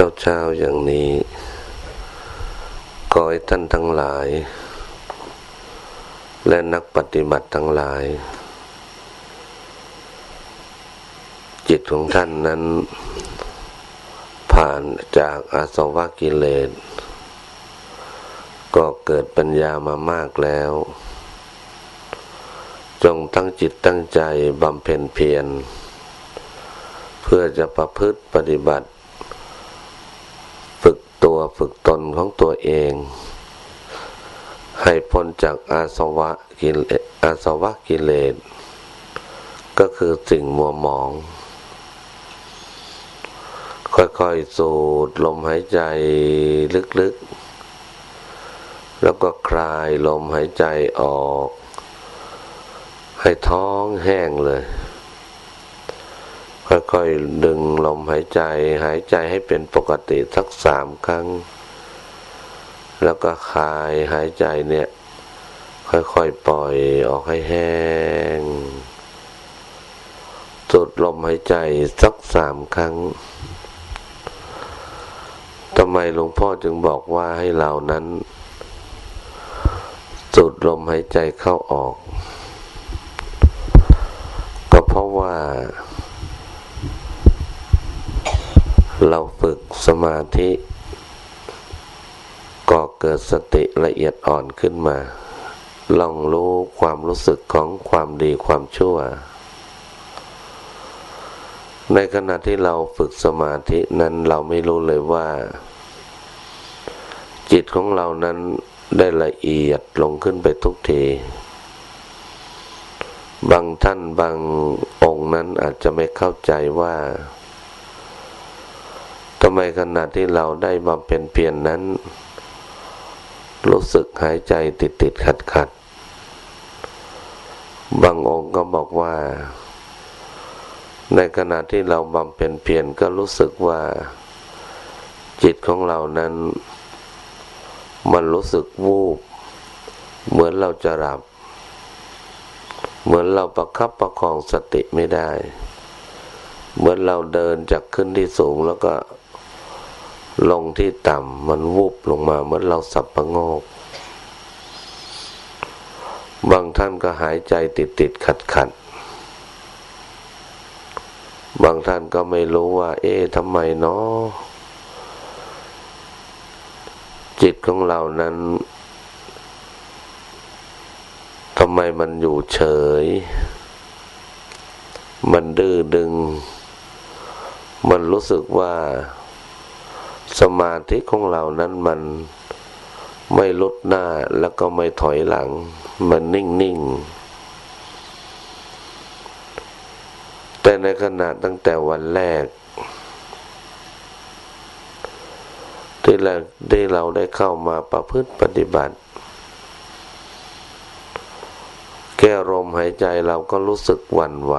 ้าเช้าอย่างนี้ขอให้ท่านทั้งหลาย และนักปฏิบัติทั้งหลาย จิตของท่านนั้น ผ่านจากอาสวะกิเลส ก็เกิดปัญญามามากแล้ว จงตั้งจิตตั้งใจบำเพ็ญเพียรเพื่อจะประพฤติปฏิบัติ ตัวฝึกตนของตัวเอง ให้พ้นจากอาสวะกิเลสอาสวะกิเลส ก็คือสิ่งมัวหมอง ค่อยๆ สูดลมหายใจลึกๆ แล้วก็คลายลมหายใจออก ให้ท้องแห้งเลย ค่อยๆดึงลมหายใจ หายใจให้เป็นปกติสักสามครั้ง แล้วก็คายหายใจเนี่ย ค่อยๆปล่อยออกให้แห้งสุดลมหายใจสักสามครั้งทำไมหลวงพ่อจึงบอกว่าให้เรานั้น สุดลมหายใจเข้าออก ก็เพราะว่า เราฝึกสมาธิก็เกิดสติละเอียดอ่อนขึ้นมาลองรู้ความรู้สึกของความดีความชั่ว ในขณะที่เราฝึกสมาธินั้นเราไม่รู้เลยว่า จิตของเรานั้นได้ละเอียดลงขึ้นไปทุกที บางท่านบางองค์นั้นอาจจะไม่เข้าใจว่า ทำไมขณะที่เราได้บำเพ็ญเพียรนนั้น รู้สึกหายใจติดติดขัดขัด บางองค์ก็บอกว่า ในขณะที่เราบำเพ็ญเพียรก็รู้สึกว่า จิตของเรานั้น มันรู้สึกวูบ เหมือนเราจะหลับ เหมือนเราประคับประคองสติไม่ได้เหมือนเราเดินจากขึ้นที่สูงแล้วก็ ลงที่ต่ำมันวูบลงมาเหมือนเราสับประงก บางท่านก็หายใจติดติดขัดขัด บางท่านก็ไม่รู้ว่า เอ๊ะทำไมเนาะจิตของเรานั้นทำไมมันอยู่เฉย มันดื้อดึง มันรู้สึกว่า สมาธิของเรานั้นมันไม่ลดหน้าแล้วก็ไม่ถอยหลัง มันนิ่งนิ่งแต่ในขณะตั้งแต่วันแรก ที่เราได้เราได้เข้ามาประพฤติปฏิบัติ แก้ลมหายใจเราก็รู้สึกหวั่นไหว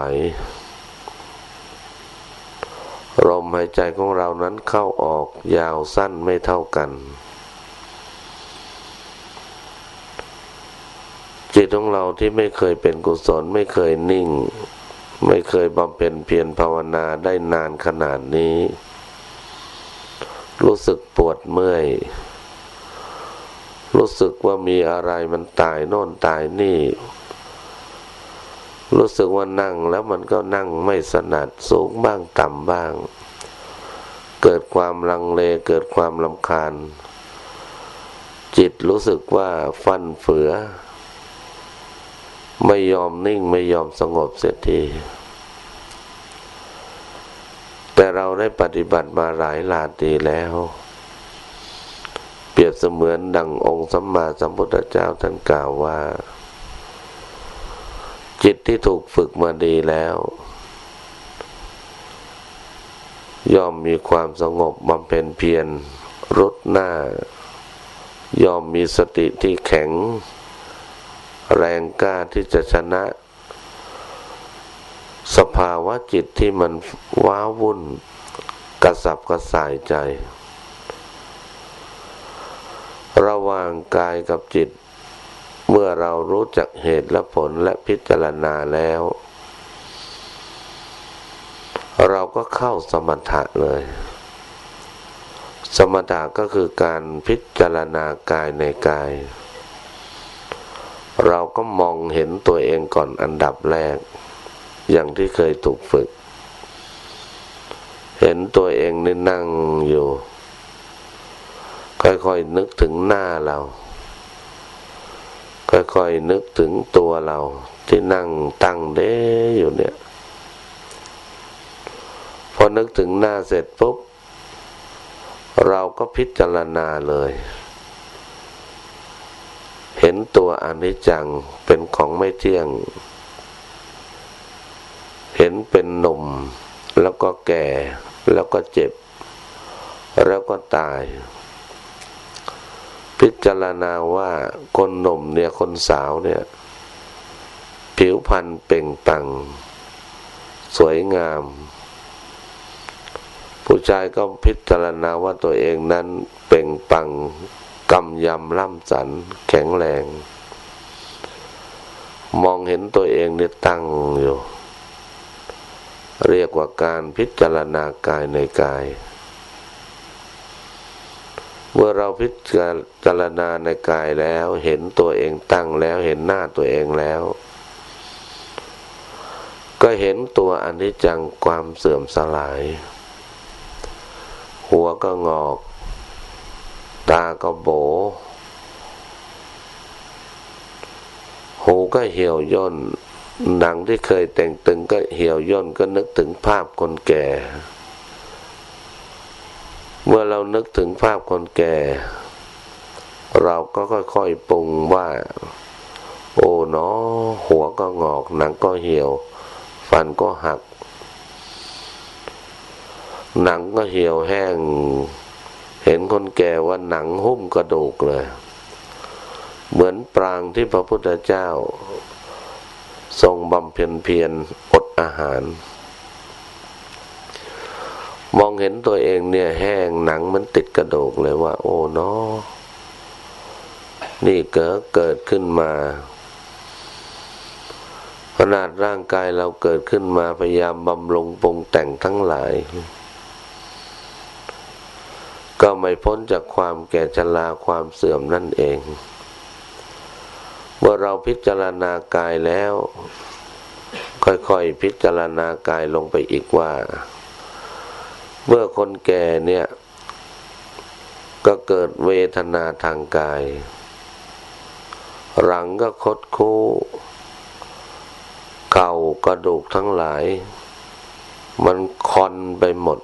ลมหายใจของเรานั้นเข้าออกยาวสั้นไม่เท่ากัน จิตของเราที่ไม่เคยเป็นกุศลไม่เคยนิ่ง ไม่เคยบำเพ็ญเพียรภาวนาได้นานขนาดนี้ รู้สึกปวดเมื่อย รู้สึกว่ามีอะไรมันตายโน่นตายนี่ รู้สึกว่านั่งแล้วมันก็นั่งไม่สนัดสูงบ้างต่ำบ้าง เกิดความลังเลเกิดความลำคาญ จิตรู้สึกว่าฟันเฟือ ไม่ยอมนิ่งไม่ยอมสงบเสียทีแต่เราได้ปฏิบัติมาหลายลาตีแล้ว เปรียบเสมือนดังองค์สัมมาสัมพุทธเจ้าท่านกล่าวว่า จิตที่ถูกฝึกมาดีแล้ว ย่อมมีความสงบบำเพ็ญเพียรรุดหน้า ย่อมมีสติที่แข็ง แรงกล้าที่จะชนะ สภาวะจิตที่มันว้าวุ่น กระสับกระส่ายใจ ระหว่างกายกับจิต เมื่อเรารู้จักเหตุและผลและพิจารณาแล้ว เราก็เข้าสมถะเลย สมถะก็คือการพิจารณากายในกาย เราก็มองเห็นตัวเองก่อนอันดับแรก อย่างที่เคยถูกฝึก เห็นตัวเองนี่นั่งอยู่ ค่อยๆนึกถึงหน้าเรา ค่อยๆนึกถึงตัวเรา ที่นั่งตั้งเด้อยู่เนี่ย พอนึกถึงหน้าเสร็จปุ๊บ เราก็พิจารณาเลย เห็นตัวอนิจจังเป็นของไม่เที่ยง เห็นเป็นหนุ่ม แล้วก็แก่ แล้วก็เจ็บ แล้วก็ตาย พิจารณาว่าคนหนุ่มเนี่ยคนสาวเนี่ย ผิวพรรณเป่งปัง สวยงาม ผู้ชายก็พิจารณาว่าตัวเองนั้นเป่งปังกำยำล่ำสัน แข็งแรง มองเห็นตัวเองเนี่ยตั้งอยู่ เรียกว่าการพิจารณากายในกาย เมื่อเราพิจารณาในกายแล้ว เห็นตัวเองตั้งแล้วเห็นหน้าตัวเองแล้ว ก็เห็นตัวอนิจจังความเสื่อมสลาย หัวก็งอก ตาก็โบ หูก็เหี่ยวย่นหนังที่เคยแต่งตึงก็เหี่ยวย่นก็นึกถึงภาพคนแก่ เมื่อเรานึกถึงภาพคนแก่ เราก็ค่อยๆปรุงว่า โอ้เนาะหัวก็งอกหนังก็เหี่ยว ฟันก็หัก หนังก็เหี่ยวแห้ง เห็นคนแก่ว่าหนังหุ้มกระดูกเลย เหมือนปรางที่พระพุทธเจ้า ทรงบำเพ็ญเพียรอดอาหาร องเห็นตัวเองเนี่ย แห้งหนังมันติดกระดูกเลยว่า โอ้เนาะนี่เกิดเกิดขึ้นมาขนาดร่างกายเราเกิดขึ้นมาพยายามบำรุงปรุงแต่งทั้งหลาย ก็ไม่พ้นจากความแก่ชราความเสื่อมนั่นเอง เมื่อเราพิจารณากายแล้ว ค่อยๆพิจารณากายลงไปอีกว่า เมื่อคนแก่เนี่ย ก็เกิดเวทนาทางกาย หลังก็คดคู้ เก่ากระดูกทั้งหลาย มันคอนไปหมด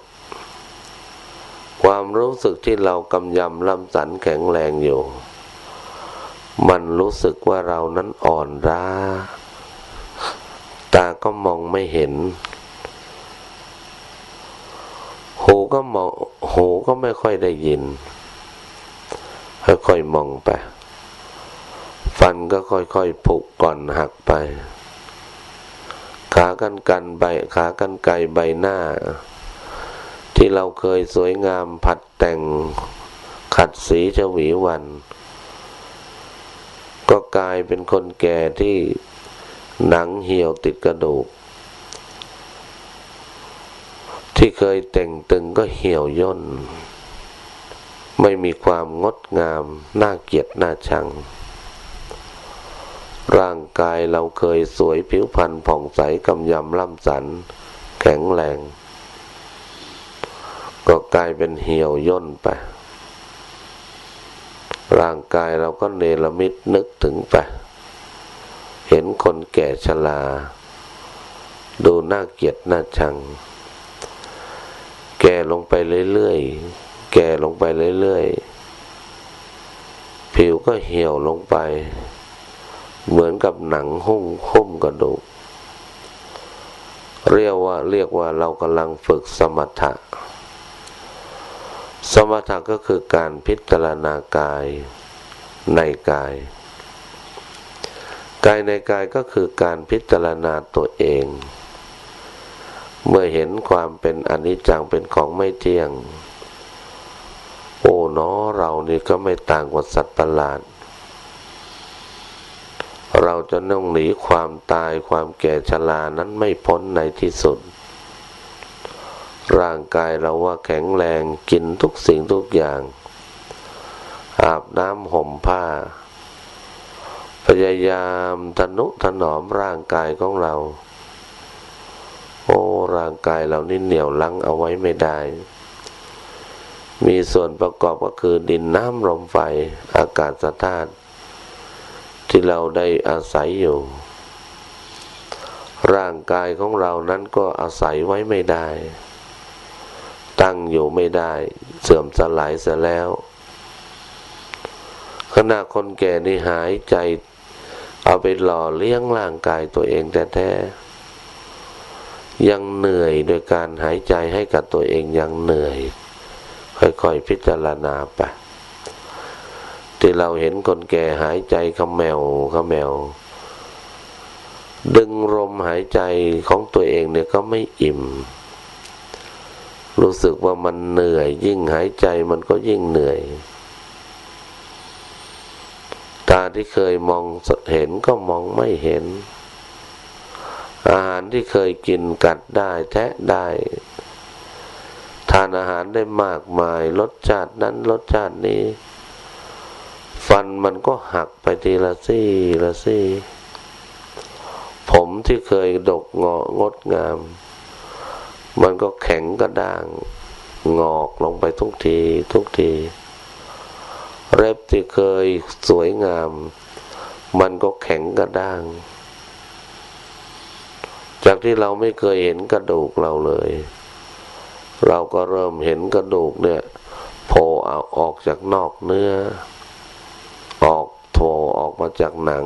ความรู้สึกที่เรากำยำลำสันแข็งแรงอยู่ มันรู้สึกว่าเรานั้นอ่อนล้า ตาก็มองไม่เห็น หูก็มองหูก็ไม่ค่อยได้ยิน ค่อยๆมองไป ฟันก็ค่อยๆผุก่อนหักไป ขากันกันใบขากันไกใบหน้า ที่เราเคยสวยงามผัดแต่งขัดสีฉวีวัน ก็กลายเป็นคนแก่ที่หนังเหี่ยวติดกระดูก ที่เคยแต่งตึงก็เหี่ยวย่น ไม่มีความงดงาม น่าเกียดน่าชัง ร่างกายเราเคยสวยผิวพรรณผ่องใสกำยำล่ำสัน แข็งแรง ก็กลายเป็นเหี่ยวย่นไป ร่างกายเราก็เนรมิตนึกถึงไป เห็นคนแก่ชราดูน่าเกียดน่าชัง แก่ลงไปเรื่อยๆ แก่ลงไปเรื่อยๆ ผิวก็เหี่ยวลงไป เหมือนกับหนังหุ้มหุ้มกระดูก เรียกว่าเรียกว่าเรากำลังฝึกสมถะ สมถะก็คือการพิจารณากายในกาย กายในกายก็คือการพิจารณาตัวเอง เมื่อเห็นความเป็นอนิจจังเป็นของไม่เที่ยง โอ้เนอเรานี่ก็ไม่ต่างกว่าสัตว์ประหลาด เราจะน่องหนีความตายความแก่ชรานั้นไม่พ้นในที่สุด ร่างกายเราว่าแข็งแรงกินทุกสิ่งทุกอย่าง อาบน้ำห่มผ้า พยายามทนุถนอมร่างกายของเรา โอ้ร่างกายเรานี่เหนียวลังเอาไว้ไม่ได้ มีส่วนประกอบก็คือดินน้ำลมไฟอากาศธาตุที่เราได้อาศัยอยู่ ร่างกายของเรานั้นก็อาศัยไว้ไม่ได้ ตั้งอยู่ไม่ได้ เสื่อมสลายเสียแล้ว ขณะคนแก่นี่หายใจ เอาไปหล่อเลี้ยงร่างกายตัวเองแท้ๆ ยังเหนื่อยโดยการหายใจให้กับตัวเองยังเหนื่อย ค่อยๆพิจารณาไปที่เราเห็นคนแก่หายใจขมแมวขมแมว ดึงลมหายใจของตัวเองเนี่ยก็ไม่อิ่ม รู้สึกว่ามันเหนื่อย ยิ่งหายใจมันก็ยิ่งเหนื่อย ตาที่เคยมองเห็นก็มองไม่เห็น อาหารที่เคยกินกัดได้แทะได้ ทานอาหารได้มากมายรสชาตินั้นรสชาตินี้ ฟันมันก็หักไปทีละซี่ละซี่ ผมที่เคยดกงองดงาม มันก็แข็งกระด้างงอกลงไปทุกทีทุกทีเล็บที่เคยสวยงาม มันก็แข็งกระด้าง จากที่เราไม่เคยเห็นกระดูกเราเลย เราก็เริ่มเห็นกระดูกเนี่ยโผล่อออกจากนอกเนื้อ ออกโผล่ออกมาจากหนัง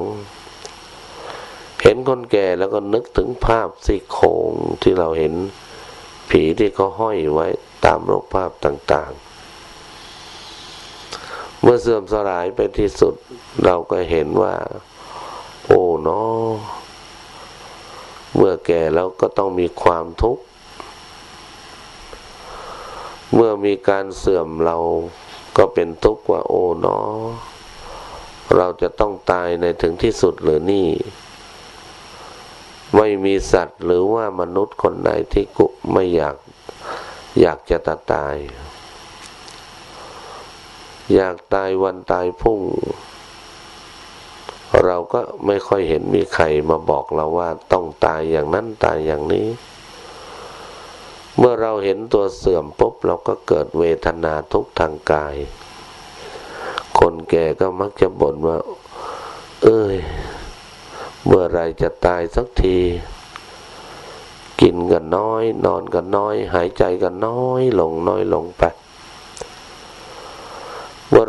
เห็นคนแก่แล้วก็นึกถึงภาพซี่โครงที่เราเห็นผีที่เขาห้อยไว้ตามรูปภาพต่างๆ เมื่อเสื่อมสลายไปที่สุด เราก็เห็นว่า โอ้เนาะ เมื่อแก่แล้วก็ต้องมีความทุกข์ เมื่อมีการเสื่อมเราก็เป็นทุกข์ว่าโอ้เนาะเราจะต้องตายในถึงที่สุดหรือนี่ ไม่มีสัตว์หรือว่ามนุษย์คนไหนที่กุไม่อยาก อยากจะตายอยากตายวันตายพุ่ง เราก็ไม่ค่อยเห็นมีใครมาบอกเราว่าต้องตายอย่างนั้นตายอย่างนี้ เมื่อเราเห็นตัวเสื่อมปุ๊บเราก็เกิดเวทนาทุกทางกาย คนแก่ก็มักจะบ่นว่า เอ้ย เมื่อไรจะตายสักที กินกันน้อย นอนกันน้อย หายใจกันน้อย ลงน้อยลงไป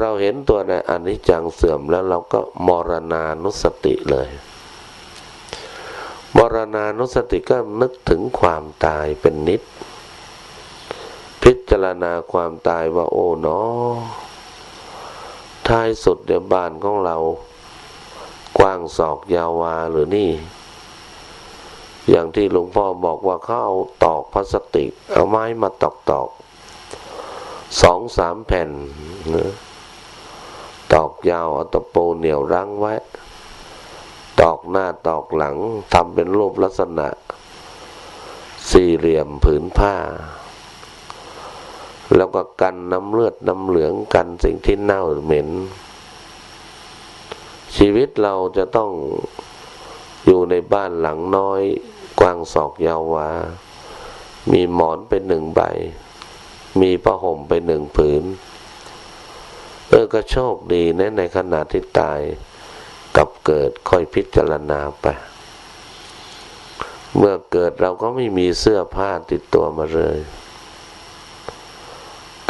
เราเห็นตัวในอนิจจังเสื่อมแล้วเราก็มรณานุสติเลย มรณานุสติก็นึกถึงความตายเป็นนิด พิจารณาความตายว่าโอ้เนาะท้ายสุดเดียบ้านของเรา กว้างศอกยาววาหรือนี่ อย่างที่หลวงพ่อบอกว่าเขาเอาตอกพลาสติก เอาไม้มาตอกตอกสองสามแผ่นนะ ตอกยาวเอาตะปูเหนียวรั้งไว้ ตอกหน้าตอกหลังทำเป็นรูปลักษณะ สี่เหลี่ยมผืนผ้า แล้วก็กันน้ำเลือดน้ำเหลืองกันสิ่งที่เน่าเหม็น ชีวิตเราจะต้องอยู่ในบ้านหลังน้อย กว้างศอกยาววา มีหมอนเป็นหนึ่งใบ มีผ้าห่มไปหนึ่งผืน เออก็โชคดีนะในขณะที่ตายกับเกิดค่อยพิจารณาไป เมื่อเกิดเราก็ไม่มีเสื้อผ้าติดตัวมาเลย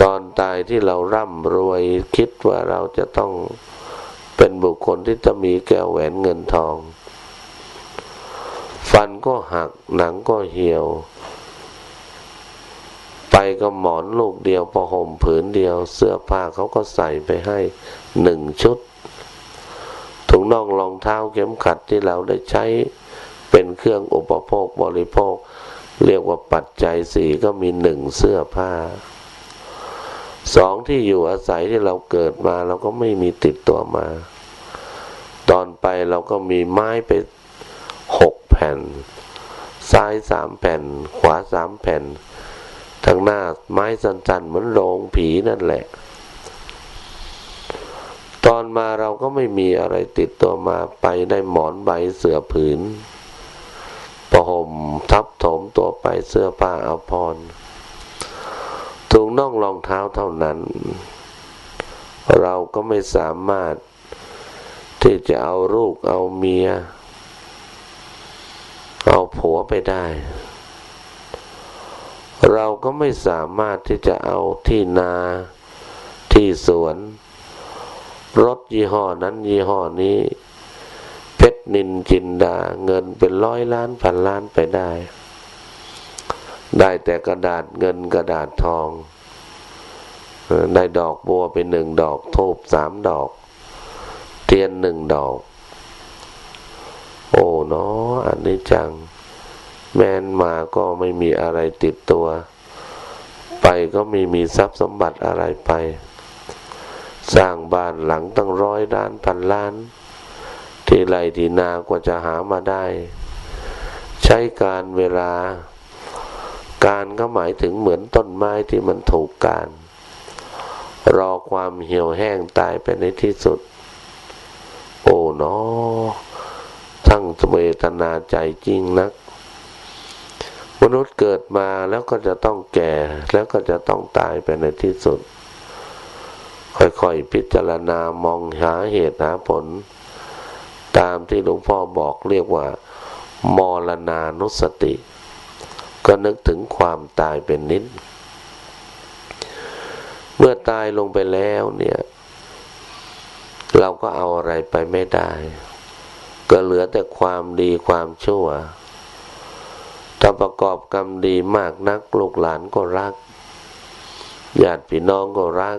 ตอนตายที่เราร่ำรวยคิดว่าเราจะต้องเป็นบุคคลที่จะมีแก้วแหวนเงินทอง ฟันก็หักหนังก็เหี่ยว ไปก็หมอนลูกเดียวประห่มผืนเดียว เสื้อผ้าเขาก็ใส่ไปให้หนึ่งชุดถุงน่องรองเท้าเข็มขัดที่เราได้ใช้เป็นเครื่องอุปโภคบริโภค เรียกว่าปัจจัยสี่ก็มีหนึ่งเสื้อผ้าสองที่อยู่อาศัยที่เราเกิดมาเราก็ไม่มีติดตัวมา ตอนไปเราก็มีไม้ไปหกแผ่น ซ้ายสามแผ่น ขวาสามแผ่น ทางหน้าไม้สันๆเหมือนโรงผีนั่นแหละ ตอนมาเราก็ไม่มีอะไรติดตัวมาไปได้หมอนใบเสือผืนประห่มทับถมตัวไปเสื้อผ้าอาภรณ์ถุงน่องรองเท้าเท่านั้น เราก็ไม่สามารถที่จะเอาลูกเอาเมีย เอาผัวไปได้ เราก็ไม่สามารถที่จะเอาที่นาที่สวน รถยี่ห้อนั้นยี่ห้อนี้ เพชรนินจินดา เงินเป็นร้อยล้านพันล้านไปได้ ได้แต่กระดาษเงินกระดาษทอง ได้ดอกบัวเป็นหนึ่งดอกทูบสามดอก เทียนหนึ่งดอก โอ้เนาะอันนี้จัง แม้นมาก็ไม่มีอะไรติดตัว ไปก็ไม่มีทรัพย์สมบัติอะไรไป สร้างบ้านหลังตั้งร้อยล้านพันล้าน ที่ไรที่นากว่าจะหามาได้ ใช้การเวลา การก็หมายถึงเหมือนต้นไม้ที่มันถูกการ รอความเหี่ยวแห้งตายไปในที่สุด โอ้เนาะทั้งเวทนาใจจริงนัก มนุษย์เกิดมาแล้วก็จะต้องแก่ แล้วก็จะต้องตายไปในที่สุด ค่อยๆพิจารณามองหาเหตุหาผล ตามที่หลวงพ่อบอกเรียกว่า มรณานุสติ ก็นึกถึงความตายเป็นนิด เมื่อตายลงไปแล้วเนี่ย เราก็เอาอะไรไปไม่ได้ ก็เหลือแต่ความดีความชั่ว ถ้าประกอบกรรมดีมากนักลูกหลานก็รักญาติพี่น้องก็รัก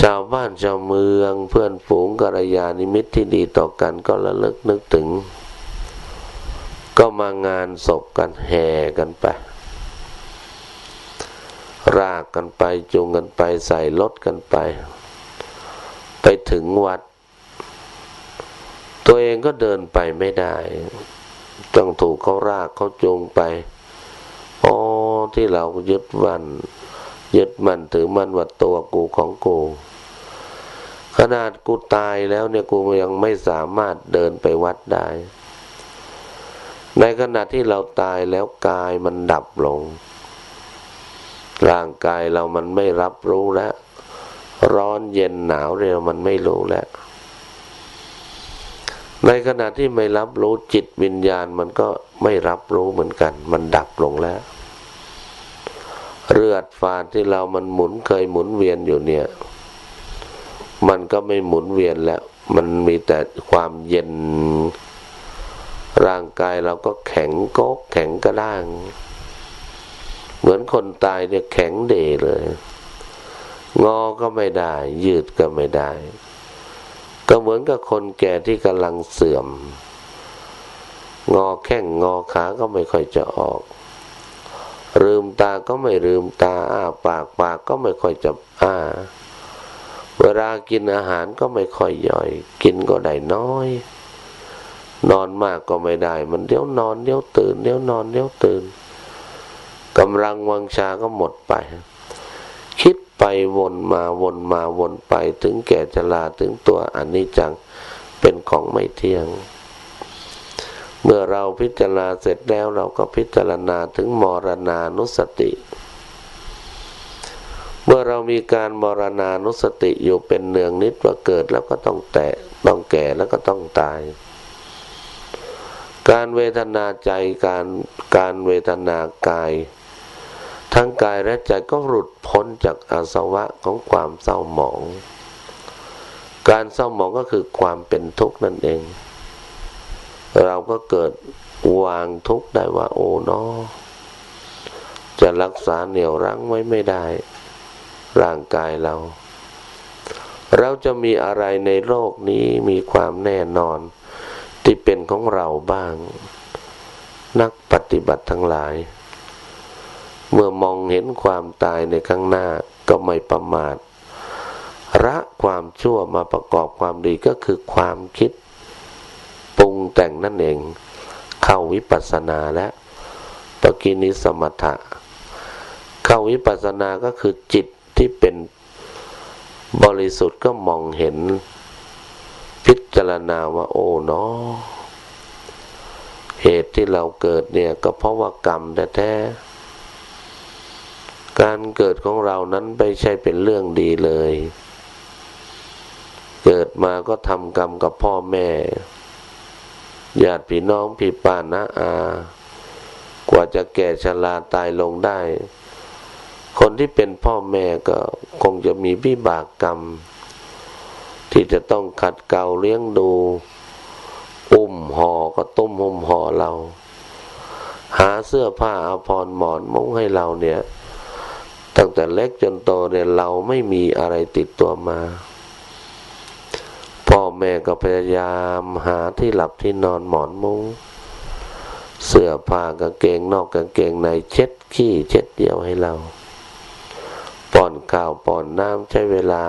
ชาวบ้านชาวเมืองเพื่อนฝูงกัลยาณิมิตรที่ดีต่อกันก็ระลึกนึกถึง ก็มางานศพกันแห่กันไป รากกันไปจูงกันไปใส่รถกันไป ไปถึงวัด ตัวเองก็เดินไปไม่ได้ ต้องถูกเขารากเขาจงไปอ๋อที่เรายึดวันยึดมันถือมันว่าตัวกูของกูขนาดกูตายแล้วเนี่ยกูยังไม่สามารถเดินไปวัดได้ ในขณะที่เราตายแล้วกายมันดับลง ร่างกายเรามันไม่รับรู้แล้ว ร้อนเย็นหนาวเร็วมันไม่รู้แล้ว ในขณะที่ไม่รับรู้จิตวิญญาณมันก็ไม่รับรู้เหมือนกัน มันดับลงแล้ว เลือดฝาดที่เรามันหมุนเคยหมุนเวียนอยู่เนี่ย มันก็ไม่หมุนเวียนแล้ว มันมีแต่ความเย็น ร่างกายเราก็แข็งโก๊กแข็งกระด้าง เหมือนคนตายเนี่ยแข็งเดเลย งอก็ไม่ได้ ยืดก็ไม่ได้ ก็เหมือนกับคนแก่ที่กำลังเสื่อม งอแข้งงอขาก็ไม่ค่อยจะออก ลืมตาก็ไม่ลืมตาอ้าปากปากก็ไม่ค่อยจะอ้า เวลากินอาหารก็ไม่ค่อยย่อย กินก็ได้น้อย นอนมากก็ไม่ได้ มันเดี๋ยวนอนเดี๋ยวตื่นเดี๋ยวนอนเดี๋ยวตื่นกำลังวังชาก็หมดไป คิด ไปวนมาวนมาวนไปถึงแก่ชราถึงตัวอันนี้จังเป็นของไม่เที่ยง เมื่อเราพิจารณาเสร็จแล้วเราก็พิจารณาถึงมรณานุสติ เมื่อเรามีการมรณานุสติอยู่เป็นเนืองนิดว่าเกิดแล้วก็ต้องแตะต้องแก่แล้วก็ต้องตาย การเวทนาใจการการเวทนากาย ทั้งกายและใจก็หลุดพ้นจากอาสวะของความเศร้าหมอง การเศร้าหมองก็คือความเป็นทุกข์นั่นเอง เราก็เกิดวางทุกข์ได้ว่าโอ้นอจะรักษาเหนี่ยวรั้งไว้ไม่ได้ ร่างกายเรา เราจะมีอะไรในโลกนี้มีความแน่นอน ที่เป็นของเราบ้าง นักปฏิบัติทั้งหลาย เมื่อมองเห็นความตายในข้างหน้าก็ไม่ประมาทระความชั่วมาประกอบความดีก็คือความคิดปรุงแต่งนั่นเอง เข้าวิปัสสนาแล้วปกินิสมถะ เข้าวิปัสสนาก็คือจิตที่เป็นบริสุทธิ์ก็มองเห็น พิจารณาว่าโอ้เนาะเหตุที่เราเกิดเนี่ยก็เพราะว่ากรรมแท้ๆ การเกิดของเรานั้นไม่ใช่เป็นเรื่องดีเลย เกิดมาก็ทำกรรมกับพ่อแม่ญาติพี่น้องพี่ป้านะอา กว่าจะแก่ชราตายลงได้ คนที่เป็นพ่อแม่ก็คงจะมีวิบากกรรม ที่จะต้องขัดเกลาเลี้ยงดู อุ้มห่อก็ต้มห่มห่อเรา หาเสื้อผ้าอาภรณ์หมอนมุ้งให้เราเนี่ย ตั้งแต่เล็กจนโตเนี่ยเราไม่มีอะไรติดตัวมา พ่อแม่ก็พยายามหาที่หลับที่นอนหมอนมุง้งเสื้อผ้ากางเกงนอกกางเกงในเช็ดขี้เช็ดเดียวให้เราป้อนข้าวป้อนน้ำใช้เวลา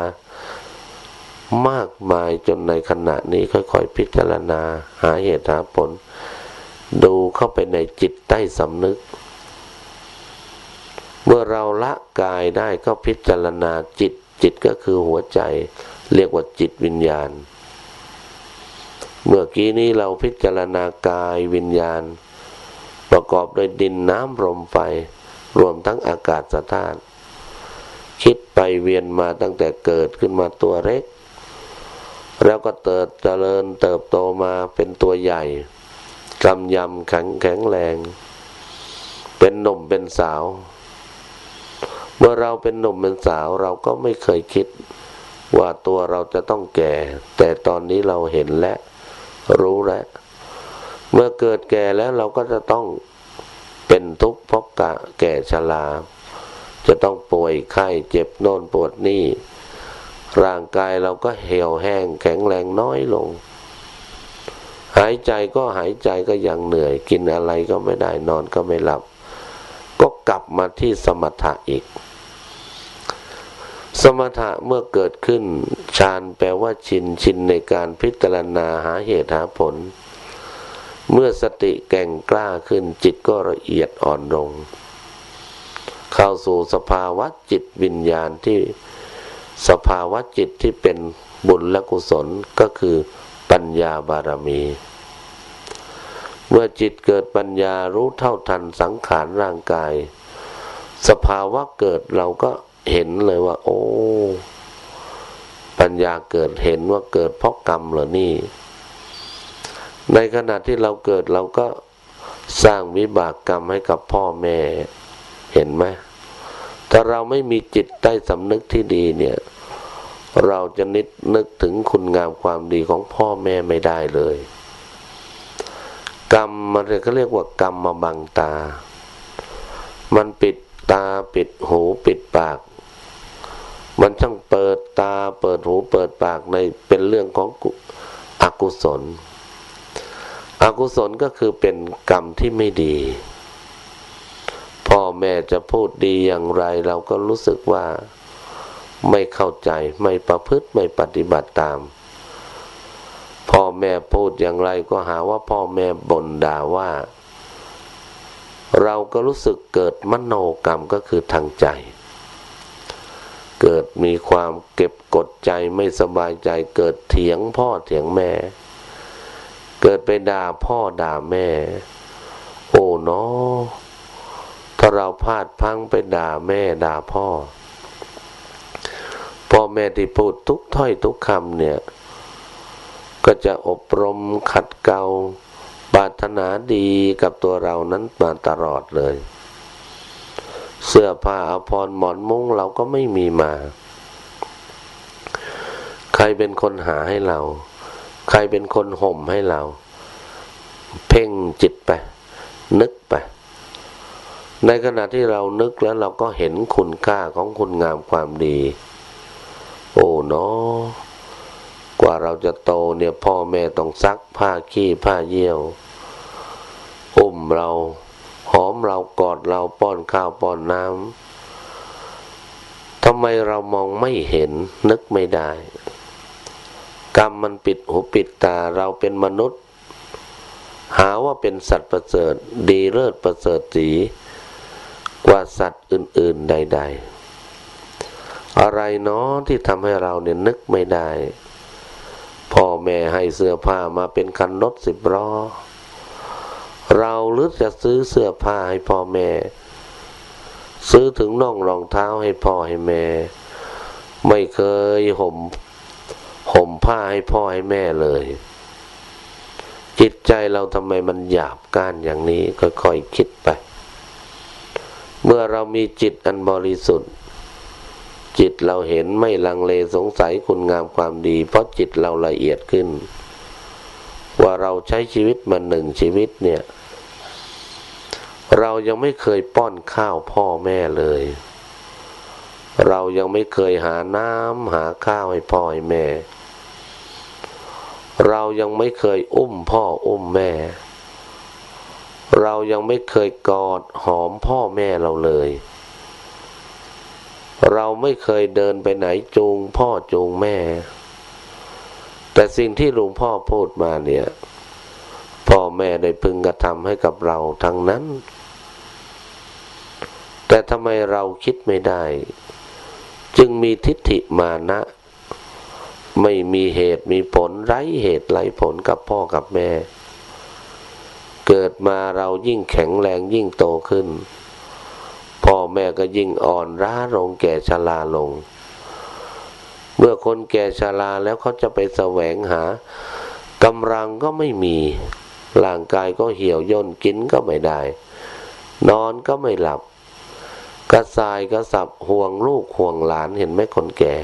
มากมายจนในขณะนี้ค่อยๆพิจารณา หาเหตุหาผล ดูเข้าไปในจิตใต้สำนึก เมื่อเราละกายได้ก็พิจารณาจิต จิตก็คือหัวใจ เรียกว่าจิตวิญญาณ เมื่อกี้นี้เราพิจารณากายวิญญาณ ประกอบโดยดินน้ำลมไฟรวมทั้งอากาศสธาตุคิดไปเวียนมาตั้งแต่เกิดขึ้นมาตัวเล็ก แล้วก็เติบเจริญเติบโตมาเป็นตัวใหญ่กำยำแข็งแข็งแรง เป็นหนุ่มเป็นสาว เมื่อเราเป็นหนุ่มเป็นสาวเราก็ไม่เคยคิด ว่าตัวเราจะต้องแก่ แต่ตอนนี้เราเห็นและ รู้แล้วเมื่อเกิดแก่แล้วเราก็จะต้องเป็นทุกข์เพราะกะแก่ชราจะต้องป่วยไข้เจ็บโน่นปวดนี่ ร่างกายเราก็เหี่ยวแห้งแข็งแรงน้อยลง หายใจก็หายใจก็ยังเหนื่อย กินอะไรก็ไม่ได้นอนก็ไม่หลับ ก็กลับมาที่สมถะอีก สมถะเมื่อเกิดขึ้นฌานแปลว่าชินชินในการพิจารณาหาเหตุหาผล เมื่อสติแก่งกล้าขึ้นจิตก็ละเอียดอ่อนลง เข้าสู่สภาวะจิตวิญญาณที่สภาวะจิตที่เป็นบุญและกุศลก็คือปัญญาบารมี เมื่อจิตเกิดปัญญารู้เท่าทันสังขารร่างกาย สภาวะเกิดเราก็ เห็นเลยว่า โอ้ ปัญญาเกิดเห็นว่าเกิดเพราะกรรมเหรอนี่ ในขณะที่เราเกิดเราก็สร้างวิบากกรรมให้กับพ่อแม่ เห็นไหมถ้าเราไม่มีจิตใต้สำนึกที่ดีเนี่ย เราจะนิดนึกถึงคุณงามความดีของพ่อแม่ไม่ได้เลย กรรมมันก็เรียกว่ากรรมมาบังตา มันปิดตาปิดหูปิดปาก มันช่างเปิดตาเปิดหูเปิดปากในเป็นเรื่องของอกุศล อกุศลก็คือเป็นกรรมที่ไม่ดี พ่อแม่จะพูดดีอย่างไร เราก็รู้สึกว่าไม่เข้าใจไม่ประพฤติไม่ปฏิบัติตาม พ่อแม่พูดอย่างไรก็หาว่าพ่อแม่บ่นด่าว่า เราก็รู้สึกเกิดมโนกรรมก็คือทางใจ เกิดมีความเก็บกดใจไม่สบายใจเกิดเถียงพ่อเถียงแม่ เกิดไปด่าพ่อด่าแม่ โอ้เนาะถ้าเราพลาดพังไปด่าแม่ด่าพ่อ พ่อแม่ที่พูดทุกถ้อยทุกคำเนี่ย ก็จะอบรมขัดเกลาปรารถนาดีกับตัวเรานั้นมาตลอดเลย เสื้อผ้าอภรหมอนมุ้งเราก็ไม่มีมา ใครเป็นคนหาให้เรา ใครเป็นคนห่มให้เรา เพ่งจิตไป นึกไป ในขณะที่เรานึกแล้วเราก็เห็นคุณค่าของคุณงามความดี โอ้เนาะกว่าเราจะโตเนี่ยพ่อแม่ต้องซักผ้าขี้ผ้าเยี่ยว อุ้มเรา หอมเรากอดเราป้อนข้าวป้อนน้ำทำไมเรามองไม่เห็นนึกไม่ได้ กรรมมันปิดหูปิดตาเราเป็นมนุษย์ หาว่าเป็นสัตว์ประเสริฐดีเลิศประเสริฐสีกว่าสัตว์อื่น ๆใด ๆ อะไรเนาะที่ทำให้เราเนี่ยนึกไม่ได้ พ่อแม่ให้เสื้อผ้ามาเป็นคันรถสิบล้อ เราหรือจะซื้อเสื้อผ้าให้พ่อแม่ ซื้อถึงน่องรองเท้าให้พ่อให้แม่ ไม่เคยห่มห่มผ้าให้พ่อให้แม่เลย จิตใจเราทำไมมันหยาบก้านอย่างนี้ค่อยๆคคิดไป เมื่อเรามีจิตอันบริสุทธิ์ จิตเราเห็นไม่ลังเลสงสัยคุณงามความดี เพราะจิตเราละเอียดขึ้น ว่าเราใช้ชีวิตมาหนึ่งชีวิตเนี่ย เรายังไม่เคยป้อนข้าวพ่อแม่เลย เรายังไม่เคยหาน้ำหาข้าวให้พ่อให้แม่ เรายังไม่เคยอุ้มพ่ออุ้มแม่ เรายังไม่เคยกอดหอมพ่อแม่เราเลย เราไม่เคยเดินไปไหนจูงพ่อจูงแม่ แต่สิ่งที่หลวงพ่อพูดมาเนี่ยพ่อแม่ได้พึงกระทำให้กับเราทั้งนั้น แต่ทำไมเราคิดไม่ได้ จึงมีทิฏฐิมานะ ไม่มีเหตุมีผลไร้เหตุไร้ผลกับพ่อกับแม่ เกิดมาเรายิ่งแข็งแรงยิ่งโตขึ้น พ่อแม่ก็ยิ่งอ่อนร้าลงแก่ชราลง เมื่อคนแก่ชราแล้วเขาจะไปแสวงหากำลังก็ไม่มีร่างกายก็เหี่ยวย่นกินก็ไม่ได้ นอนก็ไม่หลับ กระสายกระสับห่วงลูกห่วงหลานเห็นไหมคนแก่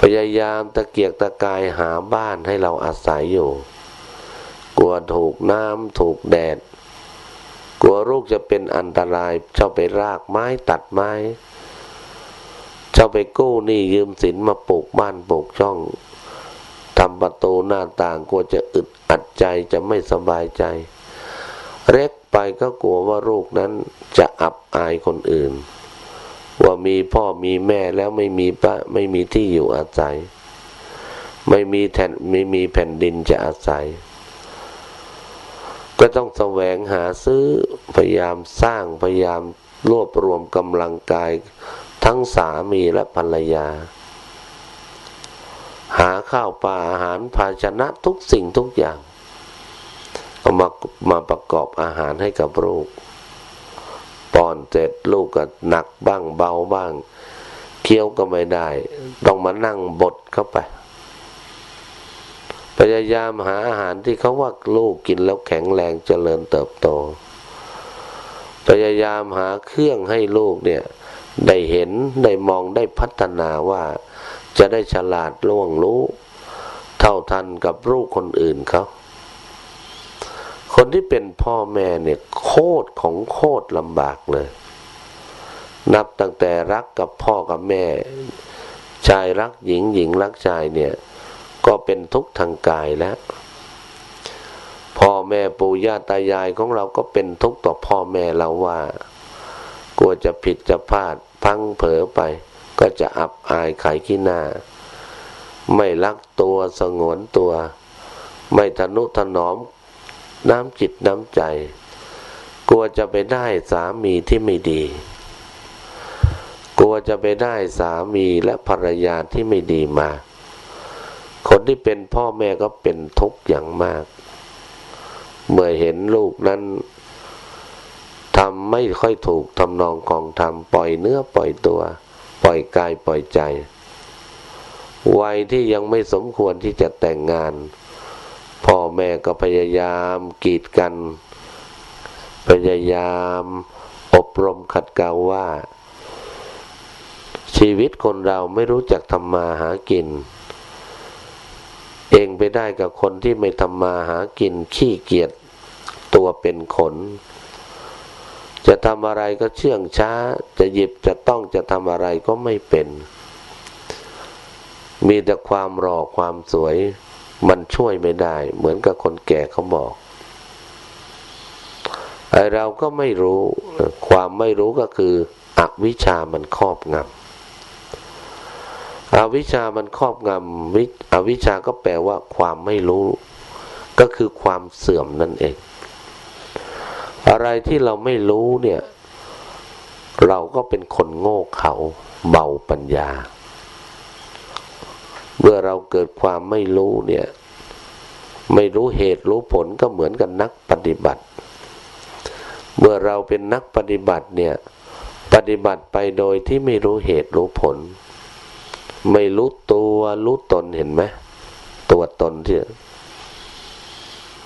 พยายามตะเกียกตะกายหาบ้านให้เราอาศัยอยู่ กลัวถูกน้ำถูกแดด กลัวลูกจะเป็นอันตรายเจ้าไปรากไม้ตัดไม้ เจ้าไปกู้หนี้ยืมสินมาปลูกบ้านปลูกช่องทำประตูหน้าต่างกลัวจะอึดอัดใจจะไม่สบายใจเร็ก ไปก็กลัวว่าลูกนั้นจะอับอายคนอื่น ว่ามีพ่อมีแม่แล้วไม่มีปะไม่มีที่อยู่อาศัย ไม่มีแผ่นไม่มีแผ่นดินจะอาศัย ก็ต้องแสวงหาซื้อพยายามสร้างพยายามรวบรวมกำลังกายทั้งสามีและภรรยา หาข้าวปลาอาหารภาชนะทุกสิ่งทุกอย่าง เอามามาประกอบอาหารให้กับลูกป้อนเสร็จลูกก็หนักบ้างเบาบ้าง เคี้ยวก็ไม่ได้ ต้องมานั่งบดเข้าไป พยายามหาอาหารที่เขาว่าลูกกินแล้วแข็งแรงเจริญเติบโต พยายามหาเครื่องให้ลูกเนี่ย ได้เห็นได้มองได้พัฒนาว่าจะได้ฉลาดล่วงรู้ เท่าทันกับลูกคนอื่นเขา คนที่เป็นพ่อแม่เนี่ยโคตรของโคตรลำบากเลย นับตั้งแต่รักกับพ่อกับแม่ ชายรักหญิงหญิงรักชายเนี่ย ก็เป็นทุกข์ทางกายแล้ว พ่อแม่ปู่ย่าตายายของเราก็เป็นทุกข์ต่อพ่อแม่เราว่ากลัวจะผิดจะพลาดพังเผลอไป ก็จะอับอายขายขี้หน้า ไม่รักตัวสงวนตัว ไม่ทนุถนอม น้ำจิตน้ำใจ กลัวจะไปได้สามีที่ไม่ดี กลัวจะไปได้สามีและภรรยาที่ไม่ดีมา คนที่เป็นพ่อแม่ก็เป็นทุกข์อย่างมาก เมื่อเห็นลูกนั้นทำไม่ค่อยถูกทำนองของทำปล่อยเนื้อปล่อยตัว ปล่อยกายปล่อยใจ วัยที่ยังไม่สมควรที่จะแต่งงาน พ่อแม่ก็พยายามกีดกัน พยายามอบรมขัดเกลาว่า ชีวิตคนเราไม่รู้จักทำมาหากิน เองไปได้กับคนที่ไม่ทำมาหากินขี้เกียจตัวเป็นขน จะทำอะไรก็เชื่องช้า จะหยิบจะต้องจะทำอะไรก็ไม่เป็น มีแต่ความรอความสวย มันช่วยไม่ได้ เหมือนกับคนแก่เขาบอกไอเราก็ไม่รู้ ความไม่รู้ก็คืออวิชามันครอบงำอวิชามันครอบงำวิอวิชาก็แปลว่า ความไม่รู้ ก็คือความเสื่อมนั่นเอง อะไรที่เราไม่รู้เนี่ย เราก็เป็นคนโง่เขาเบาปัญญา มื่อเราเกิดความไม่รู้เนี่ย ไม่รู้เหตุรู้ผลก็เหมือนกับนักปฏิบัติ เมื่อเราเป็นนักปฏิบัติเนี่ย ปฏิบัติไปโดยที่ไม่รู้เหตุรู้ผล ไม่รู้ตัวรู้ตนเห็นไหมตัวตนที่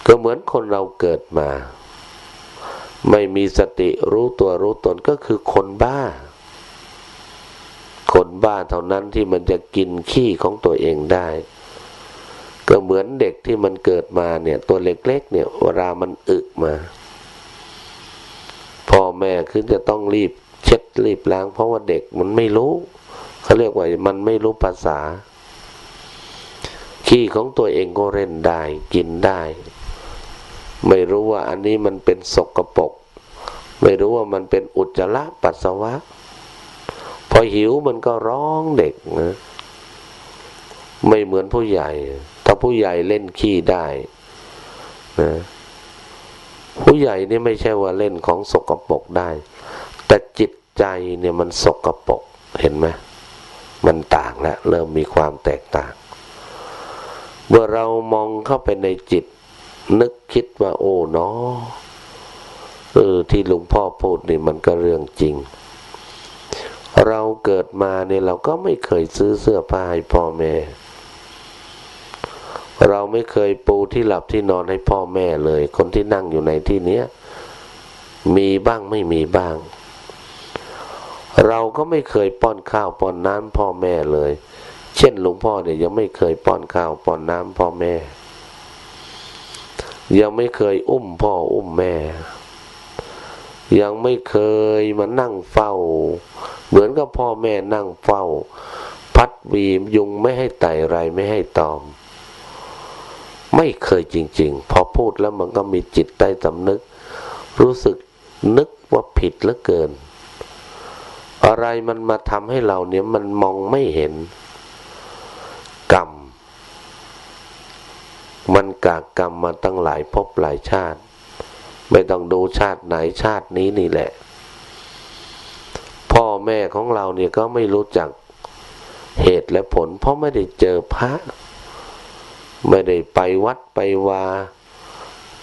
ก็เหมือนคนเราเกิดมา ไม่มีสติรู้ตัวรู้ตนก็คือคนบ้า บ้าเท่านั้นที่มันจะกินขี้ของตัวเองได้ ก็เหมือนเด็กที่มันเกิดมาเนี่ย ตัวเล็กๆเนี่ยเวลามันอึมาพ่อแม่คือจะต้องรีบเช็ดรีบล้าง เพราะว่าเด็กมันไม่รู้เขาเรียกว่ามันไม่รู้ภาษา ขี้ของตัวเองก็เล่นได้ กินได้ ไม่รู้ว่าอันนี้มันเป็นสกรปรกไม่รู้ว่ามันเป็นอุจจาระปัสสาวะ พอหิวมันก็ร้องเด็กนะ ไม่เหมือนผู้ใหญ่ ถ้าผู้ใหญ่เล่นขี้ได้นะผู้ใหญ่นี่ไม่ใช่ว่าเล่นของสกปรกได้ แต่จิตใจเนี่ยมันสกปรกเห็นไหมมันต่างแล้วเริ่มมีความแตกต่าง เมื่อเรามองเข้าไปในจิต นึกคิดว่าโอ้เนาะเออที่หลวงพ่อพูดนี่มันก็เรื่องจริง เราเกิดมาเนี่ยเราก็ไม่เคยซื้อเสื้อผ้าให้พ่อแม่ เราไม่เคยปูที่หลับที่นอนให้พ่อแม่เลย คนที่นั่งอยู่ในที่เนี้ยมีบ้างไม่มีบ้าง เราก็ไม่เคยป้อนข้าวป้อนน้ำพ่อแม่เลย เช่นหลวงพ่อเนี่ยยังไม่เคยป้อนข้าวป้อนน้ำพ่อแม่ ยังไม่เคยอุ้มพ่ออุ้มแม่ ยังไม่เคยมานั่งเฝ้า เหมือนกับพ่อแม่นั่งเฝ้า พัดวีมยุงไม่ให้ไต่ไรไม่ให้ตอม ไม่เคยจริง ๆ พอพูดแล้วมันก็มีจิตใต้สำนึก รู้สึกนึกว่าผิดเหลือเกิน อะไรมันมาทำให้เราเนี่ยมันมองไม่เห็น กรรม มันกากกรรมมาตั้งหลายภพหลายชาติ ไม่ต้องดูชาติไหนชาตินี้นี่แหละ พ่อแม่ของเราเนี่ยก็ไม่รู้จักเหตุและผล เพราะไม่ได้เจอพระ ไม่ได้ไปวัดไปวา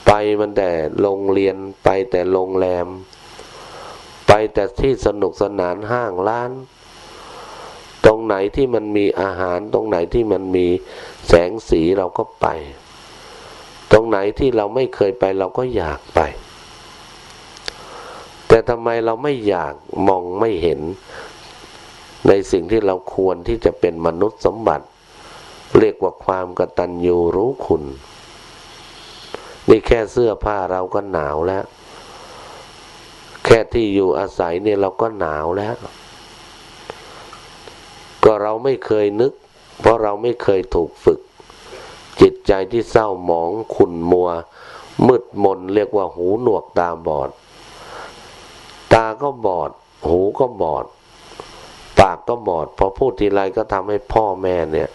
ไปมันแต่โรงเรียนไปแต่โรงแรม ไปแต่ที่สนุกสนานห้างร้าน ตรงไหนที่มันมีอาหารตรงไหนที่มันมีแสงสีเราก็ไป ตรงไหนที่เราไม่เคยไปเราก็อยากไป แต่ทำไมเราไม่อยากมองไม่เห็น ในสิ่งที่เราควรที่จะเป็นมนุษย์สมบัติ เรียกว่าความกตัญญูรู้คุณ นี่แค่เสื้อผ้าเราก็หนาวแล้ว แค่ที่อยู่อาศัยเนี่ยเราก็หนาวแล้ว ก็เราไม่เคยนึก เพราะเราไม่เคยถูกฝึก ใจที่เศร้าหมองขุ่นมัว มืดมนเรียกว่าหูหนวกตาบอด ตาก็บอด หูก็บอด ปากก็บอด พอพูดทีไรก็ทำให้พ่อแม่เนี่ย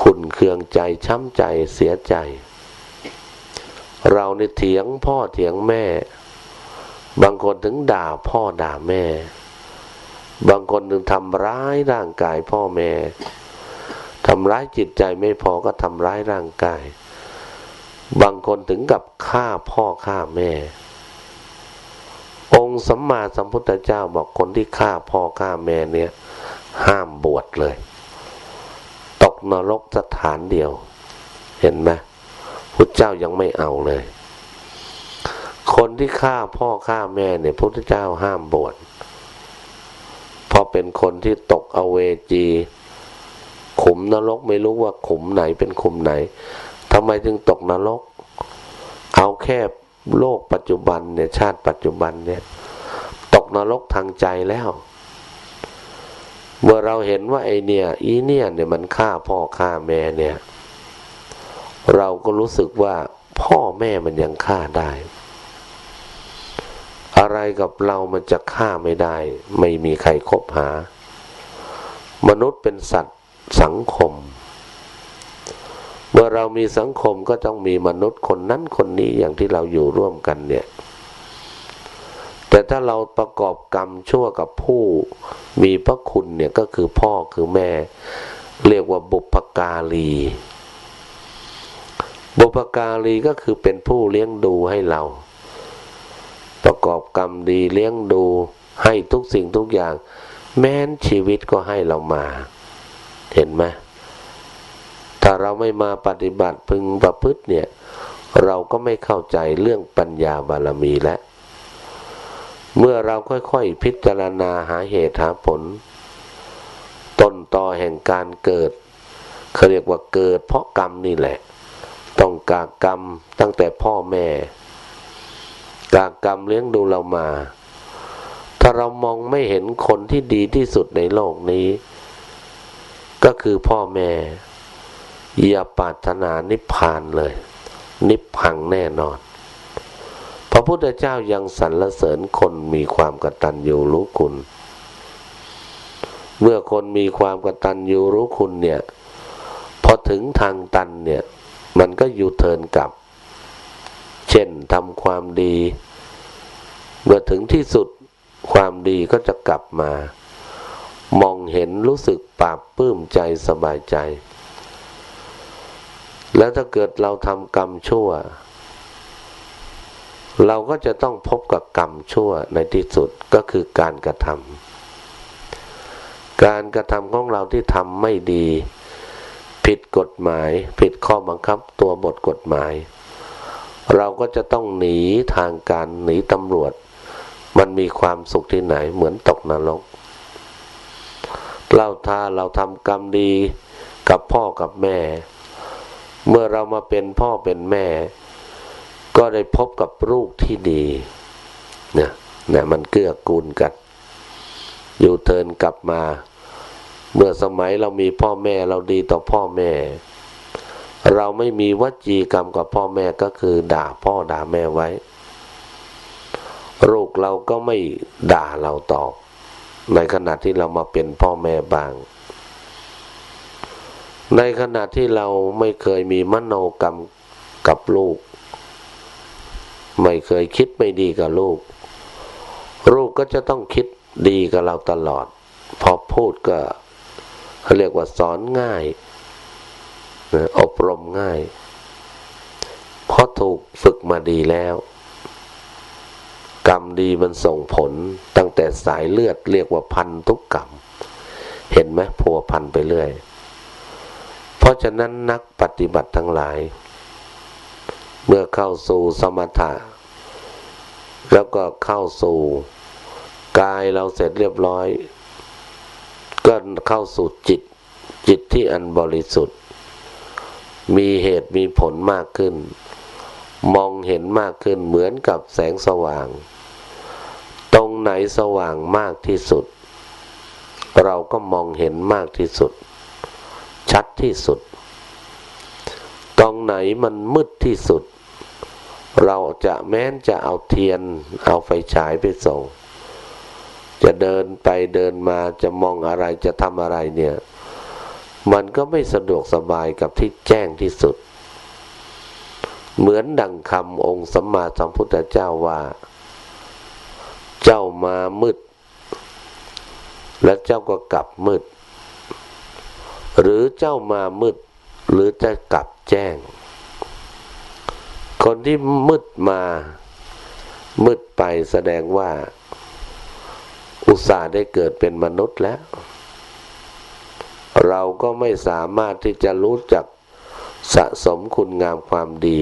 ขุ่นเคืองใจช้ำใจเสียใจ เราในเถียงพ่อเถียงแม่ บางคนถึงด่าพ่อด่าแม่ บางคนถึงทำร้ายร่างกายพ่อแม่ ทำร้ายจิตใจไม่พอก็ทำร้ายร่างกาย บางคนถึงกับฆ่าพ่อฆ่าแม่ องค์สัมมาสัมพุทธเจ้าบอกคนที่ฆ่าพ่อฆ่าแม่เนี่ย ห้ามบวชเลย ตกนรกสถานเดียว เห็นไหมพุทธเจ้ายังไม่เอาเลย คนที่ฆ่าพ่อฆ่าแม่เนี่ยพุทธเจ้าห้ามบวชเพราะเป็นคนที่ตกอเวจี ขุมนรกไม่รู้ว่าขุมไหนเป็นขุมไหนทำไมจึงตกนรก เอาแค่โลกปัจจุบันเนี่ยชาติปัจจุบันเนี่ย ตกนรกทางใจแล้ว เมื่อเราเห็นว่าไอเนี่ย อีเนี่ยเนี่ยมันฆ่าพ่อฆ่าแม่เนี่ย เราก็รู้สึกว่าพ่อแม่มันยังฆ่าได้ อะไรกับเรามันจะฆ่าไม่ได้ ไม่มีใครคบหา มนุษย์เป็นสัตว์ สังคม เมื่อเรามีสังคมก็ต้องมีมนุษย์คนนั้นคนนี้อย่างที่เราอยู่ร่วมกันเนี่ย แต่ถ้าเราประกอบกรรมชั่วกับผู้มีพระคุณเนี่ยก็คือพ่อคือแม่ เรียกว่าบุพการี บุพการีก็คือเป็นผู้เลี้ยงดูให้เรา ประกอบกรรมดีเลี้ยงดูให้ทุกสิ่งทุกอย่าง แม้นชีวิตก็ให้เรามา เห็นไหมถ้าเราไม่มาปฏิบัติพึงประพฤติเนี่ย เราก็ไม่เข้าใจเรื่องปัญญาบารมีแล้วเมื่อเราค่อยๆพิจารณาหาเหตุหาผล ต้นตอแห่งการเกิดเขาเรียกว่าเกิดเพราะกรรมนี่แหละ ต้องกากรรมตั้งแต่พ่อแม่ กากรรมเลี้ยงดูเรามา ถ้าเรามองไม่เห็นคนที่ดีที่สุดในโลกนี้ ก็คือพ่อแม่อย่าปรารถนานิพพานเลย นิพพังแน่นอน พระพุทธเจ้ายังสรรเสริญคนมีความกตัญญูรู้คุณ เมื่อคนมีความกตัญญูรู้คุณเนี่ย พอถึงทางตันเนี่ย มันก็ยูเทินกลับ เช่นทำความดี เมื่อถึงที่สุดความดีก็จะกลับมา มองเห็นรู้สึกปราบปื้มใจสบายใจ แล้วถ้าเกิดเราทำกรรมชั่ว เราก็จะต้องพบกับกรรมชั่วในที่สุดก็คือการกระทำการกระทำของเราที่ทำไม่ดี ผิดกฎหมาย ผิดข้อบังคับตัวบทกฎหมาย เราก็จะต้องหนีทางการหนีตำรวจ มันมีความสุขที่ไหนเหมือนตกนรก เราถ้าเราทำกรรมดีกับพ่อกับแม่ เมื่อเรามาเป็นพ่อเป็นแม่ ก็ได้พบกับลูกที่ดีเนี่ยเนี่ยมันเกื้อกูลกัน อยู่เทินกลับมา เมื่อสมัยเรามีพ่อแม่เราดีต่อพ่อแม่ เราไม่มีวจีกรรมกับพ่อแม่ก็คือ ด่าพ่อด่าแม่ไว้ลูกเราก็ไม่ด่าเราตอบ ในขณะที่เรามาเป็นพ่อแม่บาง ในขณะที่เราไม่เคยมีมโนกรรมกับลูก ไม่เคยคิดไม่ดีกับลูก ลูกก็จะต้องคิดดีกับเราตลอด พอพูดก็เขาเรียกว่าสอนง่ายอบรมง่าย เพราะถูกฝึกมาดีแล้ว กรรมดีมันส่งผลตั้งแต่สายเลือดเรียกว่าพันทุกกรรม เห็นไหมพัวพันไปเรื่อย เพราะฉะนั้นนักปฏิบัติทั้งหลาย เมื่อเข้าสู่สมถะ แล้วก็เข้าสู่กายเราเสร็จเรียบร้อย ก็เข้าสู่จิตจิตที่อันบริสุทธิ์ มีเหตุมีผลมากขึ้น มองเห็นมากขึ้นเหมือนกับแสงสว่าง ตรงไหนสว่างมากที่สุด เราก็มองเห็นมากที่สุด ชัดที่สุด ตรงไหนมันมืดที่สุด เราจะแม้นจะเอาเทียน เอาไฟฉายไปส่งจะเดินไปเดินมาจะมองอะไรจะทำอะไรเนี่ย มันก็ไม่สะดวกสบายกับที่แจ้งที่สุด เหมือนดังคำองค์สัมมาสัมพุทธเจ้าว่า เจ้ามามืด และเจ้าก็กลับมืด หรือเจ้ามามืด หรือจะกลับแจ้ง คนที่มืดมา มืดไปแสดงว่า อุตส่าห์ได้เกิดเป็นมนุษย์แล้ว เราก็ไม่สามารถที่จะรู้จักสะสมคุณงามความดี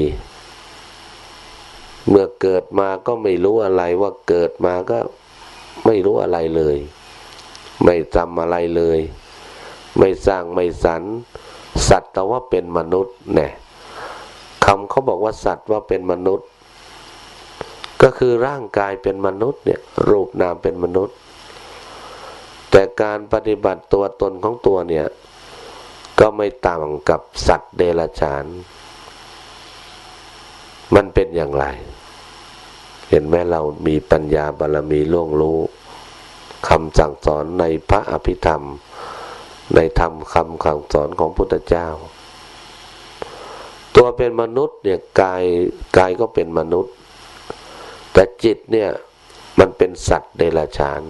เมื่อเกิดมาก็ไม่รู้อะไรว่าเกิดมาก็ไม่รู้อะไรเลย ไม่จำอะไรเลย ไม่สร้างไม่สรรสัตว์แต่ว่าเป็นมนุษย์เนี่ยคำเขาบอกว่าสัตว์ว่าเป็นมนุษย์ ก็คือร่างกายเป็นมนุษย์เนี่ยรูปนามเป็นมนุษย์ แต่การปฏิบัติตัวตนของตัวเนี่ย ก็ไม่ต่างกับสัตว์เดรัจฉาน มันเป็นอย่างไร เห็นไหมเรามีปัญญาบารรมีล่วงรู้คำสั่งสอนในพระอภิธรรม ในธรรมคำคำสอนของพุทธเจ้า ตัวเป็นมนุษย์เนี่ยกายกายก็เป็นมนุษย์ แต่จิตเนี่ยมันเป็นสัตว์เดรัจฉาน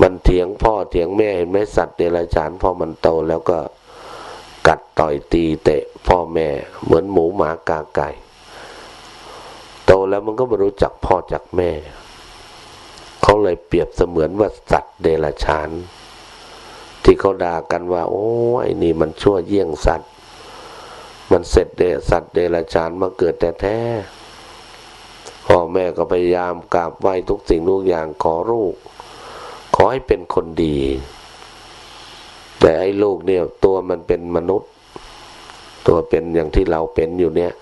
มันเถียงพ่อเถียงแม่เห็นไหมสัตว์เดรัจฉานพอมันโตแล้วก็กัดต่อยตีเตะพ่อแม่เหมือนหมูหมากาไก่ โตแล้วมันก็ไม่รู้จักพ่อจักแม่ เขาเลยเปรียบเสมือนว่าสัตว์เดรัจฉาน ที่เขาด่ากันว่า โอ้ไอ้นี่มันชั่วเยี่ยงสัตว์ มันเสร็จเดสัตว์เดรัจฉานมาเกิดแต่แท้พ่อแม่ก็พยายามกราบไหว้ทุกสิ่งทุกอย่างขอลูก ขอให้เป็นคนดี แต่ไอ้ลูกเนี่ยตัวมันเป็นมนุษย์ ตัวเป็นอย่างที่เราเป็นอยู่เนี่ย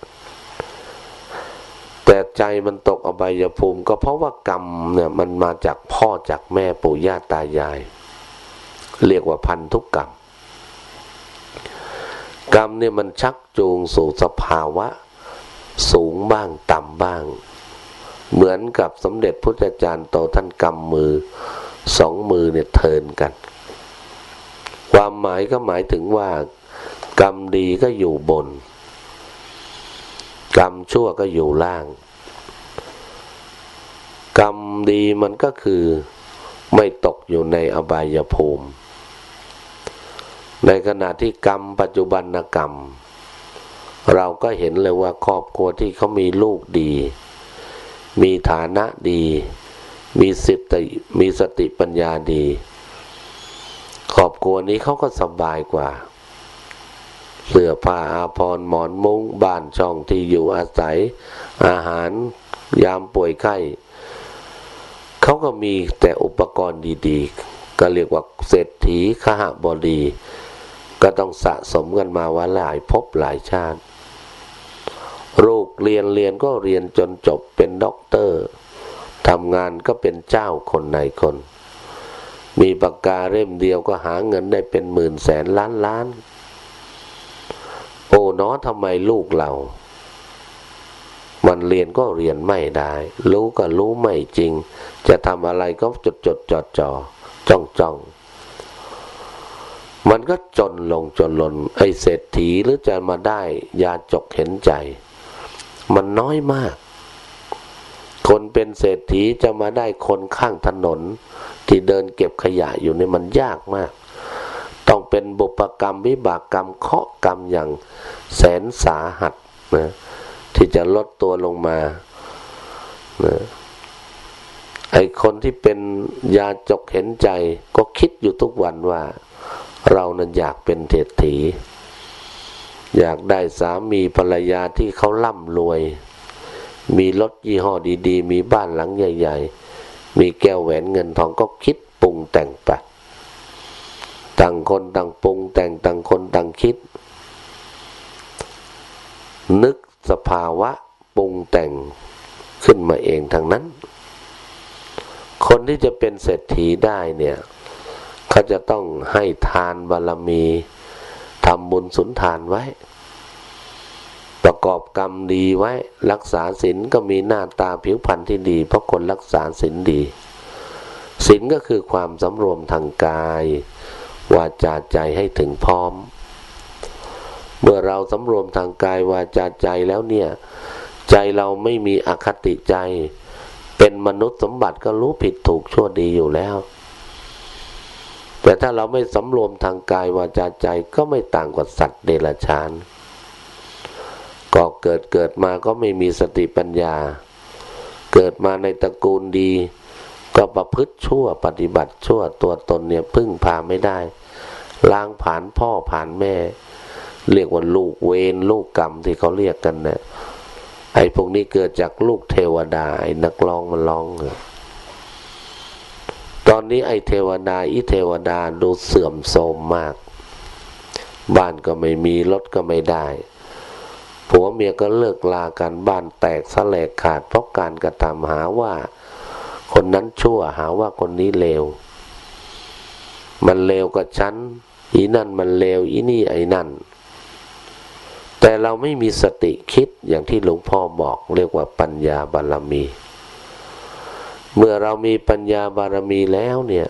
แต่ใจมันตกอบายภูมิ ก็เพราะว่ากรรมเนี่ยมันมาจากพ่อจากแม่ปู่ย่าตายาย เรียกว่าพันธุกกรรม กรรมเนี่ยมันชักจูงสู่สภาวะ สูงบ้างต่ำบ้าง เหมือนกับสมเด็จพุทธจารย์โตท่านกำมือสองมือเนี่ยเทินกัน ความหมายก็หมายถึงว่ากรรมดีก็อยู่บน กรรมชั่วก็อยู่ล่าง กรรมดีมันก็คือไม่ตกอยู่ในอบายภูมิ ในขณะที่กรรมปัจจุบันกรรม เราก็เห็นเลยว่าครอบครัวที่เขามีลูกดี มีฐานะดี มีสติมีสติปัญญาดี ครอบครัวนี้เขาก็สบายกว่า เสื้อผ้าอาภรณ์หมอนมุง้งบ้านช่องที่อยู่อาศัย อาหารยามป่วยไข้เขาก็มีแต่อุปกรณ์ดีๆ ก็เรียกว่าเศรษฐีคหบดี ก็ต้องสะสมกันมาว่าหลายภพหลายชาติลูกเรียนเรียนก็เรียนจนจบเป็นด็อกเตอร์ทำงานก็เป็นเจ้าคนนายคน มีปากกาเล่มเดียวก็หาเงินได้เป็นหมื่นแสนล้านล้าน โอ้เนาะทำไมลูกเรา มันเรียนก็เรียนไม่ได้ รู้ก็รู้ไม่จริง จะทำอะไรก็จดจดจอจอจ้องจ้องมันก็จนลงจนลน ไอเศรษฐีหรือจะมาได้ ยาจกเห็นใจ มันน้อยมาก คนเป็นเศรษฐีจะมาได้คนข้างถนน ที่เดินเก็บขยะอยู่ในมันยากมาก ต้องเป็นบุปกรรมวิบากกรรมเคาะกรรมอย่างแสนสาหัสนะที่จะลดตัวลงมานะไอคนที่เป็นยาจกเห็นใจ ก็คิดอยู่ทุกวันว่า เรานั้นอยากเป็นเศรษฐี อยากได้สามีภรรยาที่เขาล่ำรวย มีรถยี่ห้อดี ๆ มีบ้านหลังใหญ่ ๆ มีแก้วแหวนเงินทองก็คิดปรุงแต่งไป ต่างคนต่างปรุง แต่งต่างคนต่างคิด นึกสภาวะปรุงแต่งขึ้นมาเองทางนั้น คนที่จะเป็นเศรษฐีได้เนี่ยเขาจะต้องให้ทานบารมีทำบุญสุนทานไว้ ประกอบกรรมดีไว้ รักษาศีลก็มีหน้าตาผิวพรรณที่ดี เพราะคนรักษาศีลดีศีลก็คือความสำรวมทางกาย วาจาใจให้ถึงพร้อม เมื่อเราสำรวมทางกายวาจาใจแล้วเนี่ย ใจเราไม่มีอคติใจ เป็นมนุษย์สมบัติก็รู้ผิดถูกชั่วดีอยู่แล้ว แต่ถ้าเราไม่สำรวมทางกายวาจาใจก็ไม่ต่างกว่าสัตว์เดรัจฉานก็เกิดเกิดมาก็ไม่มีสติปัญญา เกิดมาในตระกูลดี ก็ประพฤติชั่วปฏิบัติชั่วตัวตนเนี่ยพึ่งพาไม่ได้ล้างผ่านพ่อผ่านแม่ เรียกว่าลูกเวรลูกกรรมที่เขาเรียกกันเนะี่ยไอ้พวกนี้เกิดจากลูกเทวดาไอ้นักร้องมันร้องตอนนี้ไอ้เทวดาอีเทวดาดูเสื่อมโทรมมาก บ้านก็ไม่มีรถก็ไม่ได้ผัวเมียก็เลิกลากันบ้านแตกสลกขาดเพราะการกระทำหาว่า คนนั้นชั่วหาว่าคนนี้เลว มันเลวกับฉันอีนั่นมันเลวอีนี่ไอ้นั่น แต่เราไม่มีสติคิดอย่างที่หลวงพ่อบอกเรียกว่าปัญญาบารมี เมื่อเรามีปัญญาบารมีแล้วเนี่ย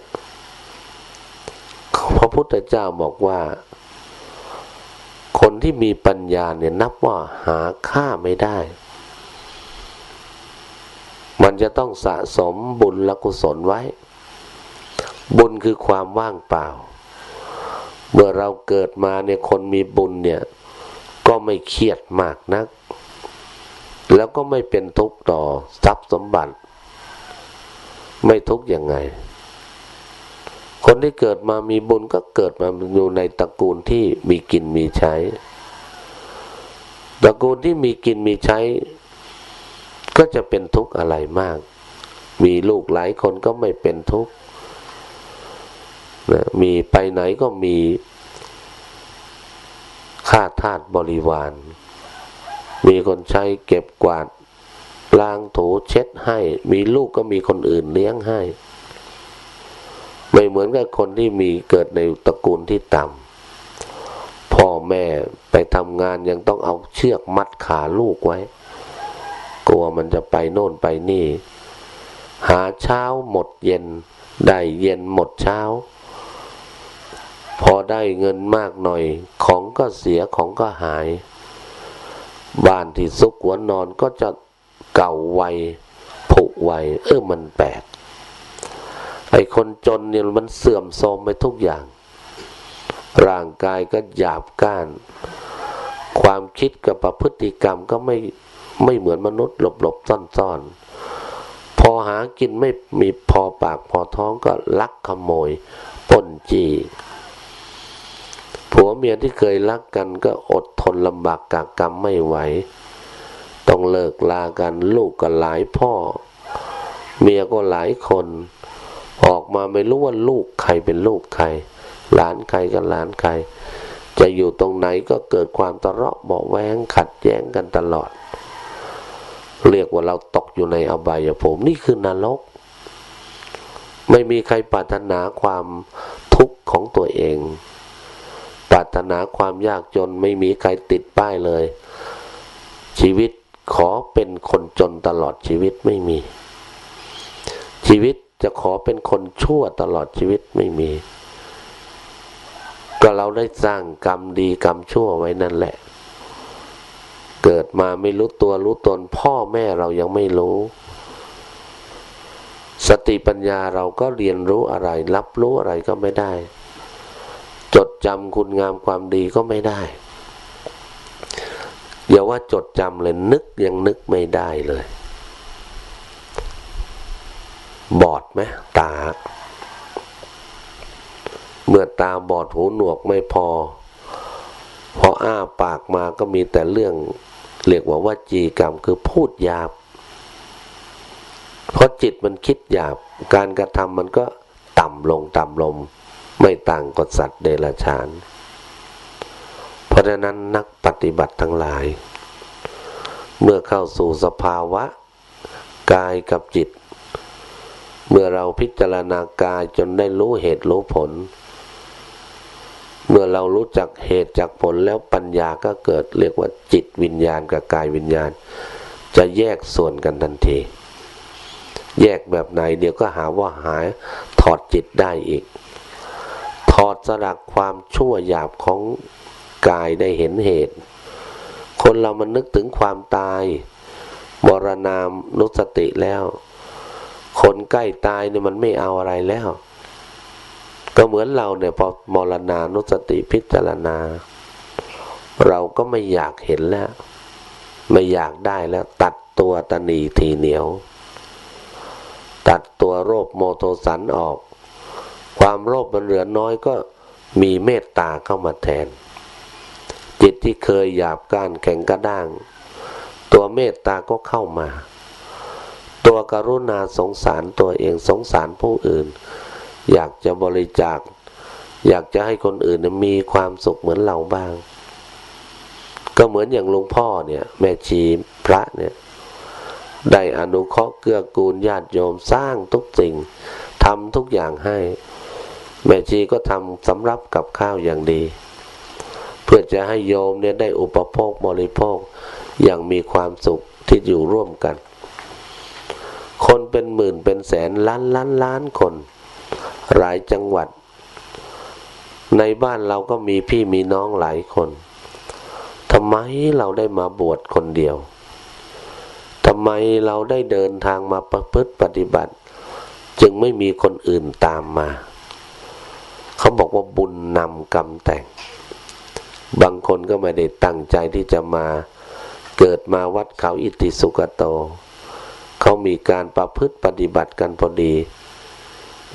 พระพุทธเจ้าบอกว่า คนที่มีปัญญาเนี่ยนับว่าหาค่าไม่ได้ มันจะต้องสะสมบุญและกุศลไว้ บุญคือความว่างเปล่า เมื่อเราเกิดมาเนี่ยคนมีบุญเนี่ย ก็ไม่เครียดมากนัก แล้วก็ไม่เป็นทุกข์ต่อทรัพย์สมบัติ ไม่ทุกข์ยังไง คนที่เกิดมามีบุญก็เกิดมาอยู่ในตระกูลที่มีกินมีใช้ ตระกูลที่มีกินมีใช้ ก็จะเป็นทุกข์อะไรมาก มีลูกหลายคนก็ไม่เป็นทุกข์นะมีไปไหนก็มีค่าทาสบริวาร มีคนใช้เก็บกวาดล้างถูเช็ดให้ มีลูกก็มีคนอื่นเลี้ยงให้ ไม่เหมือนกับคนที่มีเกิดในตระกูลที่ต่ำพ่อแม่ไปทำงานยังต้องเอาเชือกมัดขาลูกไว้ กลัวมันจะไปโน่นไปนี่ หาเช้าหมดเย็น ได้เย็นหมดเช้า พอได้เงินมากหน่อย ของก็เสียของก็หาย บ้านที่ซุกหัวนอนก็จะเก่าไวผุไวเออมันแปลกไอ้คนจนเนี่ยมันเสื่อมโทรมไปทุกอย่าง ร่างกายก็หยาบก้าน ความคิดกับประพฤติกรรมก็ไม่ ไม่เหมือนมนุษย์หลบหลบซ่อนซ่อนพอหากินไม่มีพอปากพอท้องก็ลักขโมยป้นจี้ผัวเมียที่เคยรักกันก็อดทนลำบากกากกรรมไม่ไหว ต้องเลิกลากันลูกก็หลายพ่อ เมียก็หลายคน ออกมาไม่รู้ว่าลูกใครเป็นลูกใคร หลานใครก็หลานใคร จะอยู่ตรงไหนก็เกิดความทะเลาะเบาแวงขัดแย้งกันตลอด เรียกว่าเราตกอยู่ในอบายภูมินี่คือนรก ไม่มีใครปรารถนาความทุกข์ของตัวเอง ปรารถนาความยากจนไม่มีใครติดป้ายเลย ชีวิตขอเป็นคนจนตลอดชีวิตไม่มี ชีวิตจะขอเป็นคนชั่วตลอดชีวิตไม่มี ก็เราได้สร้างกรรมดีกรรมชั่วไว้นั่นแหละ เกิดมาไม่รู้ตัวรู้ตน พ่อแม่เรายังไม่รู้ สติปัญญาเราก็เรียนรู้อะไร รับรู้อะไรก็ไม่ได้ จดจำคุณงามความดีก็ไม่ได้ อย่าว่าจดจำเลยนึกยังนึกไม่ได้เลย บอดไหมตา เมื่อตาบอดหูหนวกไม่พอพออ้าปากมาก็มีแต่เรื่อง เรียกว่าว่าจีกรรมคือพูดหยาบ เพราะจิตมันคิดหยาบ การกระทำมันก็ต่ำลงต่ำลงไม่ต่างกับสัตว์เดรัจฉาน เพราะฉะนั้นนักปฏิบัติทั้งหลาย เมื่อเข้าสู่สภาวะ กายกับจิต เมื่อเราพิจารณากายจนได้รู้เหตุรู้ผล เมื่อเรารู้จักเหตุจากผลแล้วปัญญาก็เกิดเรียกว่าจิตวิญญาณกับกายวิญญาณ จะแยกส่วนกันทันที แยกแบบไหนเดี๋ยวก็หาว่าหายถอดจิตได้อีก ถอดสลักความชั่วหยาบของกายได้เห็นเหตุ คนเรามันนึกถึงความตายมรณามนุสติแล้ว คนใกล้ตายเนี่ยมันไม่เอาอะไรแล้ว ก็เหมือนเราเนี่ยพอมรณานุสติพิจารณา เราก็ไม่อยากเห็นแล้ว ไม่อยากได้แล้ว ตัดตัวตนีทีเหนียว ตัดตัวโรคโมโทสันออก ความโรคมันเหลือน้อยก็มีเมตตาเข้ามาแทน จิตที่เคยหยาบก้านแข็งกระด้าง ตัวเมตตาก็เข้ามา ตัวกรุณาสงสารตัวเองสงสารผู้อื่น อยากจะบริจาค อยากจะให้คนอื่นมีความสุขเหมือนเราบ้าง ก็เหมือนอย่างหลวงพ่อเนี่ย แม่ชีพระเนี่ย ได้อนุเคราะห์เกื้อกูลญาติโยมสร้างทุกสิ่งทำทุกอย่างให้ แม่ชีก็ทำสำรับกับข้าวอย่างดี เพื่อจะให้โยมเนี่ยได้อุปโภคบริโภคอย่างมีความสุขที่อยู่ร่วมกัน คนเป็นหมื่นเป็นแสนล้านล้านล้านคน หลายจังหวัด ในบ้านเราก็มีพี่มีน้องหลายคนทำไมเราได้มาบวชคนเดียวทำไมเราได้เดินทางมาประพฤติปฏิบัติ จึงไม่มีคนอื่นตามมา เขาบอกว่าบุญนำกรรมแต่ง บางคนก็ไม่ได้ตั้งใจที่จะมาเกิดมาวัดเขาอิติสุกโต เขามีการประพฤติปฏิบัติกันพอดี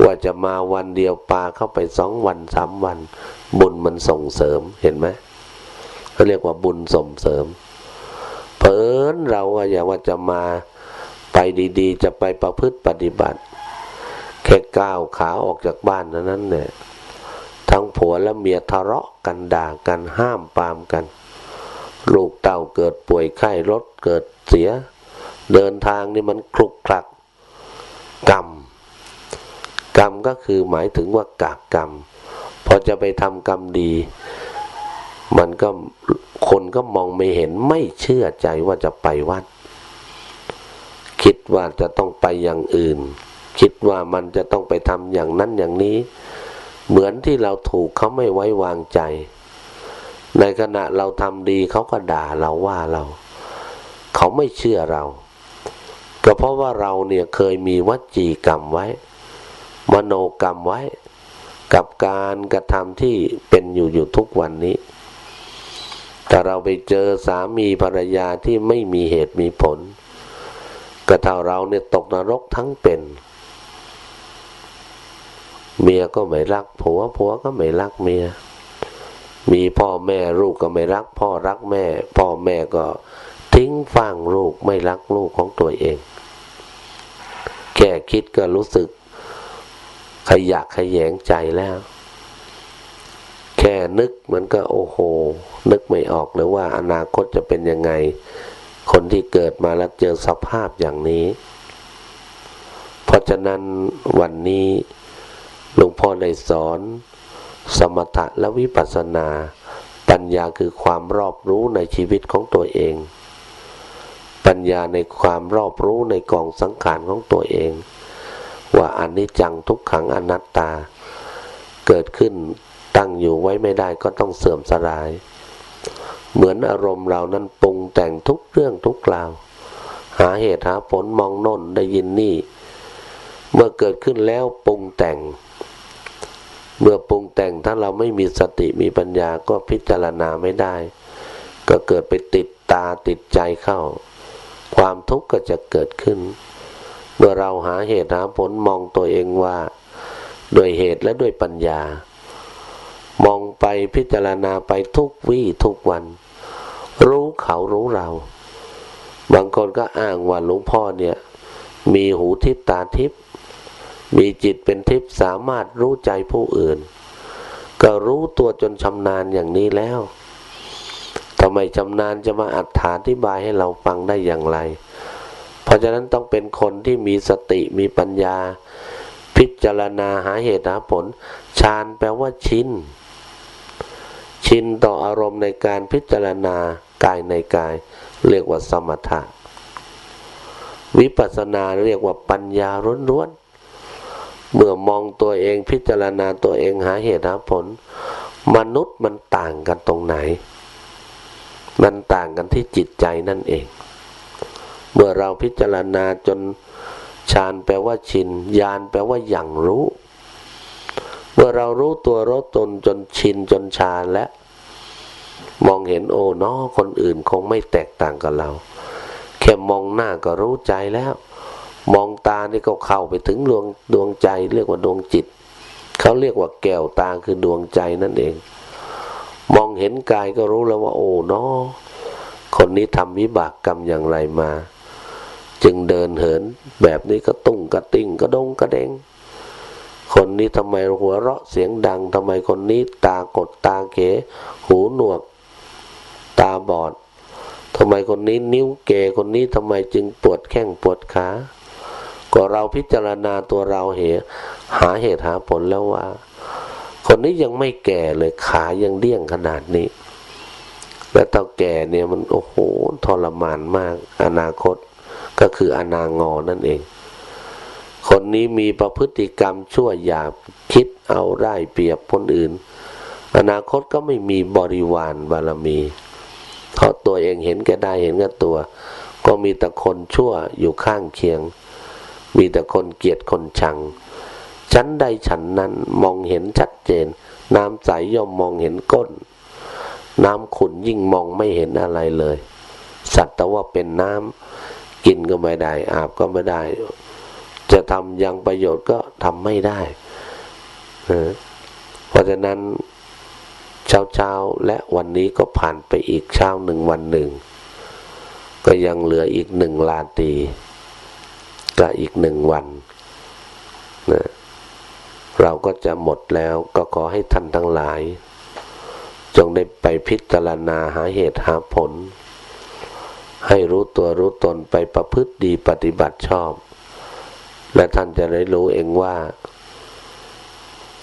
ว่าจะมาวันเดียวปาเข้าไปสองวันสามวัน บุญมันส่งเสริมเห็นไหมเขาเรียกว่าบุญส่งเสริมเผินเราอย่าว่าจะมาไปดีๆ จะไปประพฤติปฏิบัติ แค่ก้าวขาออกจากบ้านนั้นเนี่ยทั้งผัวและเมียทะเลาะกันด่ากันห้ามปามกัน ลูกเต่าเกิดป่วยไข้รถเกิดเสีย เดินทางนี่มันคลุกคลักกรรม กรรมก็คือหมายถึงว่ากากกรรม พอจะไปทำกรรมดี มันก็คนก็มองไม่เห็นไม่เชื่อใจว่าจะไปวัด คิดว่าจะต้องไปอย่างอื่น คิดว่ามันจะต้องไปทำอย่างนั้นอย่างนี้ เหมือนที่เราถูกเขาไม่ไว้วางใจ ในขณะเราทำดีเขาก็ด่าเราว่าเรา เขาไม่เชื่อเราก็เพราะว่าเราเนี่ยเคยมีวัจีกรรมไว้ มโนกรรมไว้ กับการกระทำที่เป็นอยู่อยู่ทุกวันนี้ถ้าเราไปเจอสามีภรรยาที่ไม่มีเหตุมีผลก็เท่าเราเนี่ยตกนรกทั้งเป็น เมียก็ไม่รักผัวผัวก็ไม่รักเมีย มีพ่อแม่ลูกก็ไม่รัก พ่อรักแม่ พ่อแม่ก็ทิ้งฟังลูกไม่รักลูกของตัวเอง แค่คิดก็รู้สึก ขยะขยงใจแล้ว แค่นึกมันก็โอ้โห นึกไม่ออกเลยว่าอนาคตจะเป็นยังไง คนที่เกิดมาแล้วเจอสภาพอย่างนี้ เพราะฉะนั้นวันนี้หลวงพ่อได้สอน สมถะและวิปัสสนา ปัญญาคือความรอบรู้ในชีวิตของตัวเอง ปัญญาในความรอบรู้ในกองสังขารของตัวเอง ว่าอนิจจังทุกขังอนัตตา เกิดขึ้นตั้งอยู่ไว้ไม่ได้ก็ต้องเสื่อมสลาย เหมือนอารมณ์เรานั้นปรุงแต่งทุกเรื่องทุกกล่าว หาเหตุหาผลมองโน่นได้ยินนี่ เมื่อเกิดขึ้นแล้วปรุงแต่ง เมื่อปรุงแต่งถ้าเราไม่มีสติมีปัญญาก็พิจารณาไม่ได้ ก็เกิดไปติดตาติดใจเข้า ความทุกข์ก็จะเกิดขึ้น เมื่อเราหาเหตุหาผลมองตัวเองว่า ด้วยเหตุและด้วยปัญญา มองไปพิจารณาไปทุกวี่ทุกวัน รู้เขารู้เรา บางคนก็อ้างว่าหลวงพ่อเนี่ย มีหูทิพตาทิพมีจิตเป็นทิพสามารถรู้ใจผู้อื่น ก็รู้ตัวจนชำนาญอย่างนี้แล้วทำไมชำนาญจะมาอัดาธิบายให้เราฟังได้อย่างไร เพราะฉะนั้นต้องเป็นคนที่มีสติมีปัญญา พิจารณาหาเหตุหาผลฌานแปลว่าชินชินต่ออารมณ์ในการพิจารณากายในกาย เรียกว่าสมถะ วิปัสสนาเรียกว่าปัญญาล้วนๆเมื่อมองตัวเองพิจารณาตัวเองหาเหตุหาผล มนุษย์มันต่างกันตรงไหน มันต่างกันที่จิตใจนั่นเอง เมื่อเราพิจารณาจนฌานแปลว่าชินญาณแปลว่าอย่างรู้ เมื่อเรารู้ตัวรู้ตนจนชินจนชาและ มองเห็นโอ้นอคนอื่นคงไม่แตกต่างกับเรา แค่มองหน้าก็รู้ใจแล้ว มองตานี่ก็เข้าไปถึงดวงดวงใจเรียกว่าดวงจิต เขาเรียกว่าแก้วตาคือดวงใจนั่นเอง มองเห็นกายก็รู้แล้วว่า โอ้นอคนนี้ทำวิบากกรรมอย่างไรมา จึงเดินเหิน แบบนี้ก็ตุ้งกระติ่งกระดงกระเด้งคนนี้ทำไมหัวเราะเสียงดังทำไมคนนี้ตากดตาเขหูหนวก ตาบอดทำไมคนนี้นิ้วเกคนนี้ทำไมจึงปวดแข้งปวดขาก็เราพิจารณาตัวเราเหหาเหตุหาผลแล้วว่า คนนี้ยังไม่แก่เลยขายังเดี้ยงขนาดนี้ และเต่าแก่เนี่ยมันโอ้โหทรมานมาก อนาคต ก็คืออนางอนั่นเอง คนนี้มีประพฤติกรรมชั่วหยาบคิดเอาได้เปรียบคนอื่น อนาคตก็ไม่มีบริวารบารมี เพราะตัวเองเห็นแก่ได้เห็นแก่ตัว ก็มีแต่คนชั่วอยู่ข้างเคียง มีแต่คนเกลียดคนชัง ชั้นใดฉันนั้นมองเห็นชัดเจน น้ำใสย่อมมองเห็นก้น น้ำขุ่นยิ่งมองไม่เห็นอะไรเลย สัตว์แต่ว่าเป็นน้ำ กินก็ไม่ได้ อาบก็ไม่ได้ จะทำยังประโยชน์ก็ทำไม่ได้เพราะฉะนั้นเช้าเช้าและวันนี้ก็ผ่านไปอีกเช้าหนึ่งวันหนึ่ง ก็ยังเหลืออีกหนึ่งลาตีก็อีกหนึ่งวันนะเราก็จะหมดแล้วก็ขอให้ท่านทั้งหลาย จงได้ไปพิจารณาหาเหตุหาผล ให้รู้ตัวรู้ตนไปประพฤติดีปฏิบัติชอบ และท่านจะได้รู้เองว่า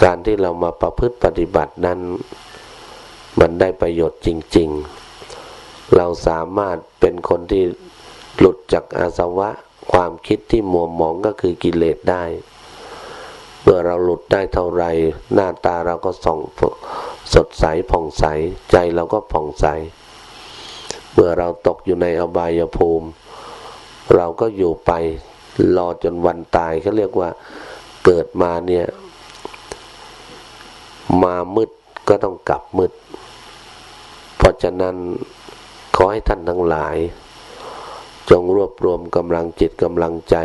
การที่เรามาประพฤติปฏิบัตินั้น มันได้ประโยชน์จริง ๆ เราสามารถเป็นคนที่หลุดจากอาสวะความคิดที่มัวหมองก็คือกิเลสได้ เมื่อเราหลุดได้เท่าไร หน้าตาเราก็ส่องสดใสผ่องใส ใจเราก็ผ่องใส เมื่อเราตกอยู่ในอบายภูมิ เราก็อยู่ไปรอจนวันตายเขาเรียกว่าเกิดมาเนี่ย มามืดก็ต้องกลับมืด เพราะฉะนั้นขอให้ท่านทั้งหลาย จงรวบรวมกำลังจิตกำลังใจ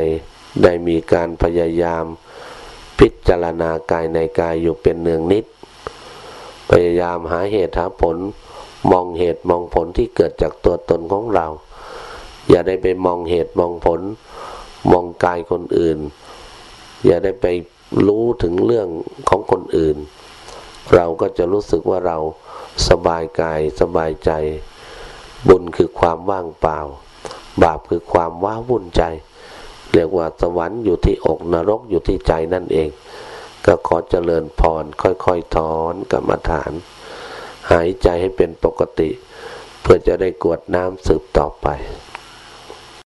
ได้มีการพยายาม พิจารณากายในกายอยู่เป็นเนืองนิด พยายามหาเหตุหาผล มองเหตุมองผลที่เกิดจากตัวตนของเรา อย่าได้ไปมองเหตุมองผล มองกายคนอื่น อย่าได้ไปรู้ถึงเรื่องของคนอื่น เราก็จะรู้สึกว่าเราสบายกายสบายใจ บุญคือความว่างเปล่า บาปคือความว้าวุ่นใจ เรียกว่าสวรรค์อยู่ที่อกนรกอยู่ที่ใจนั่นเอง ก็ขอเจริญพรค่อยๆถอนกรรมฐาน หายใจให้เป็นปกติ เพื่อจะได้กวดน้ำสืบต่อไป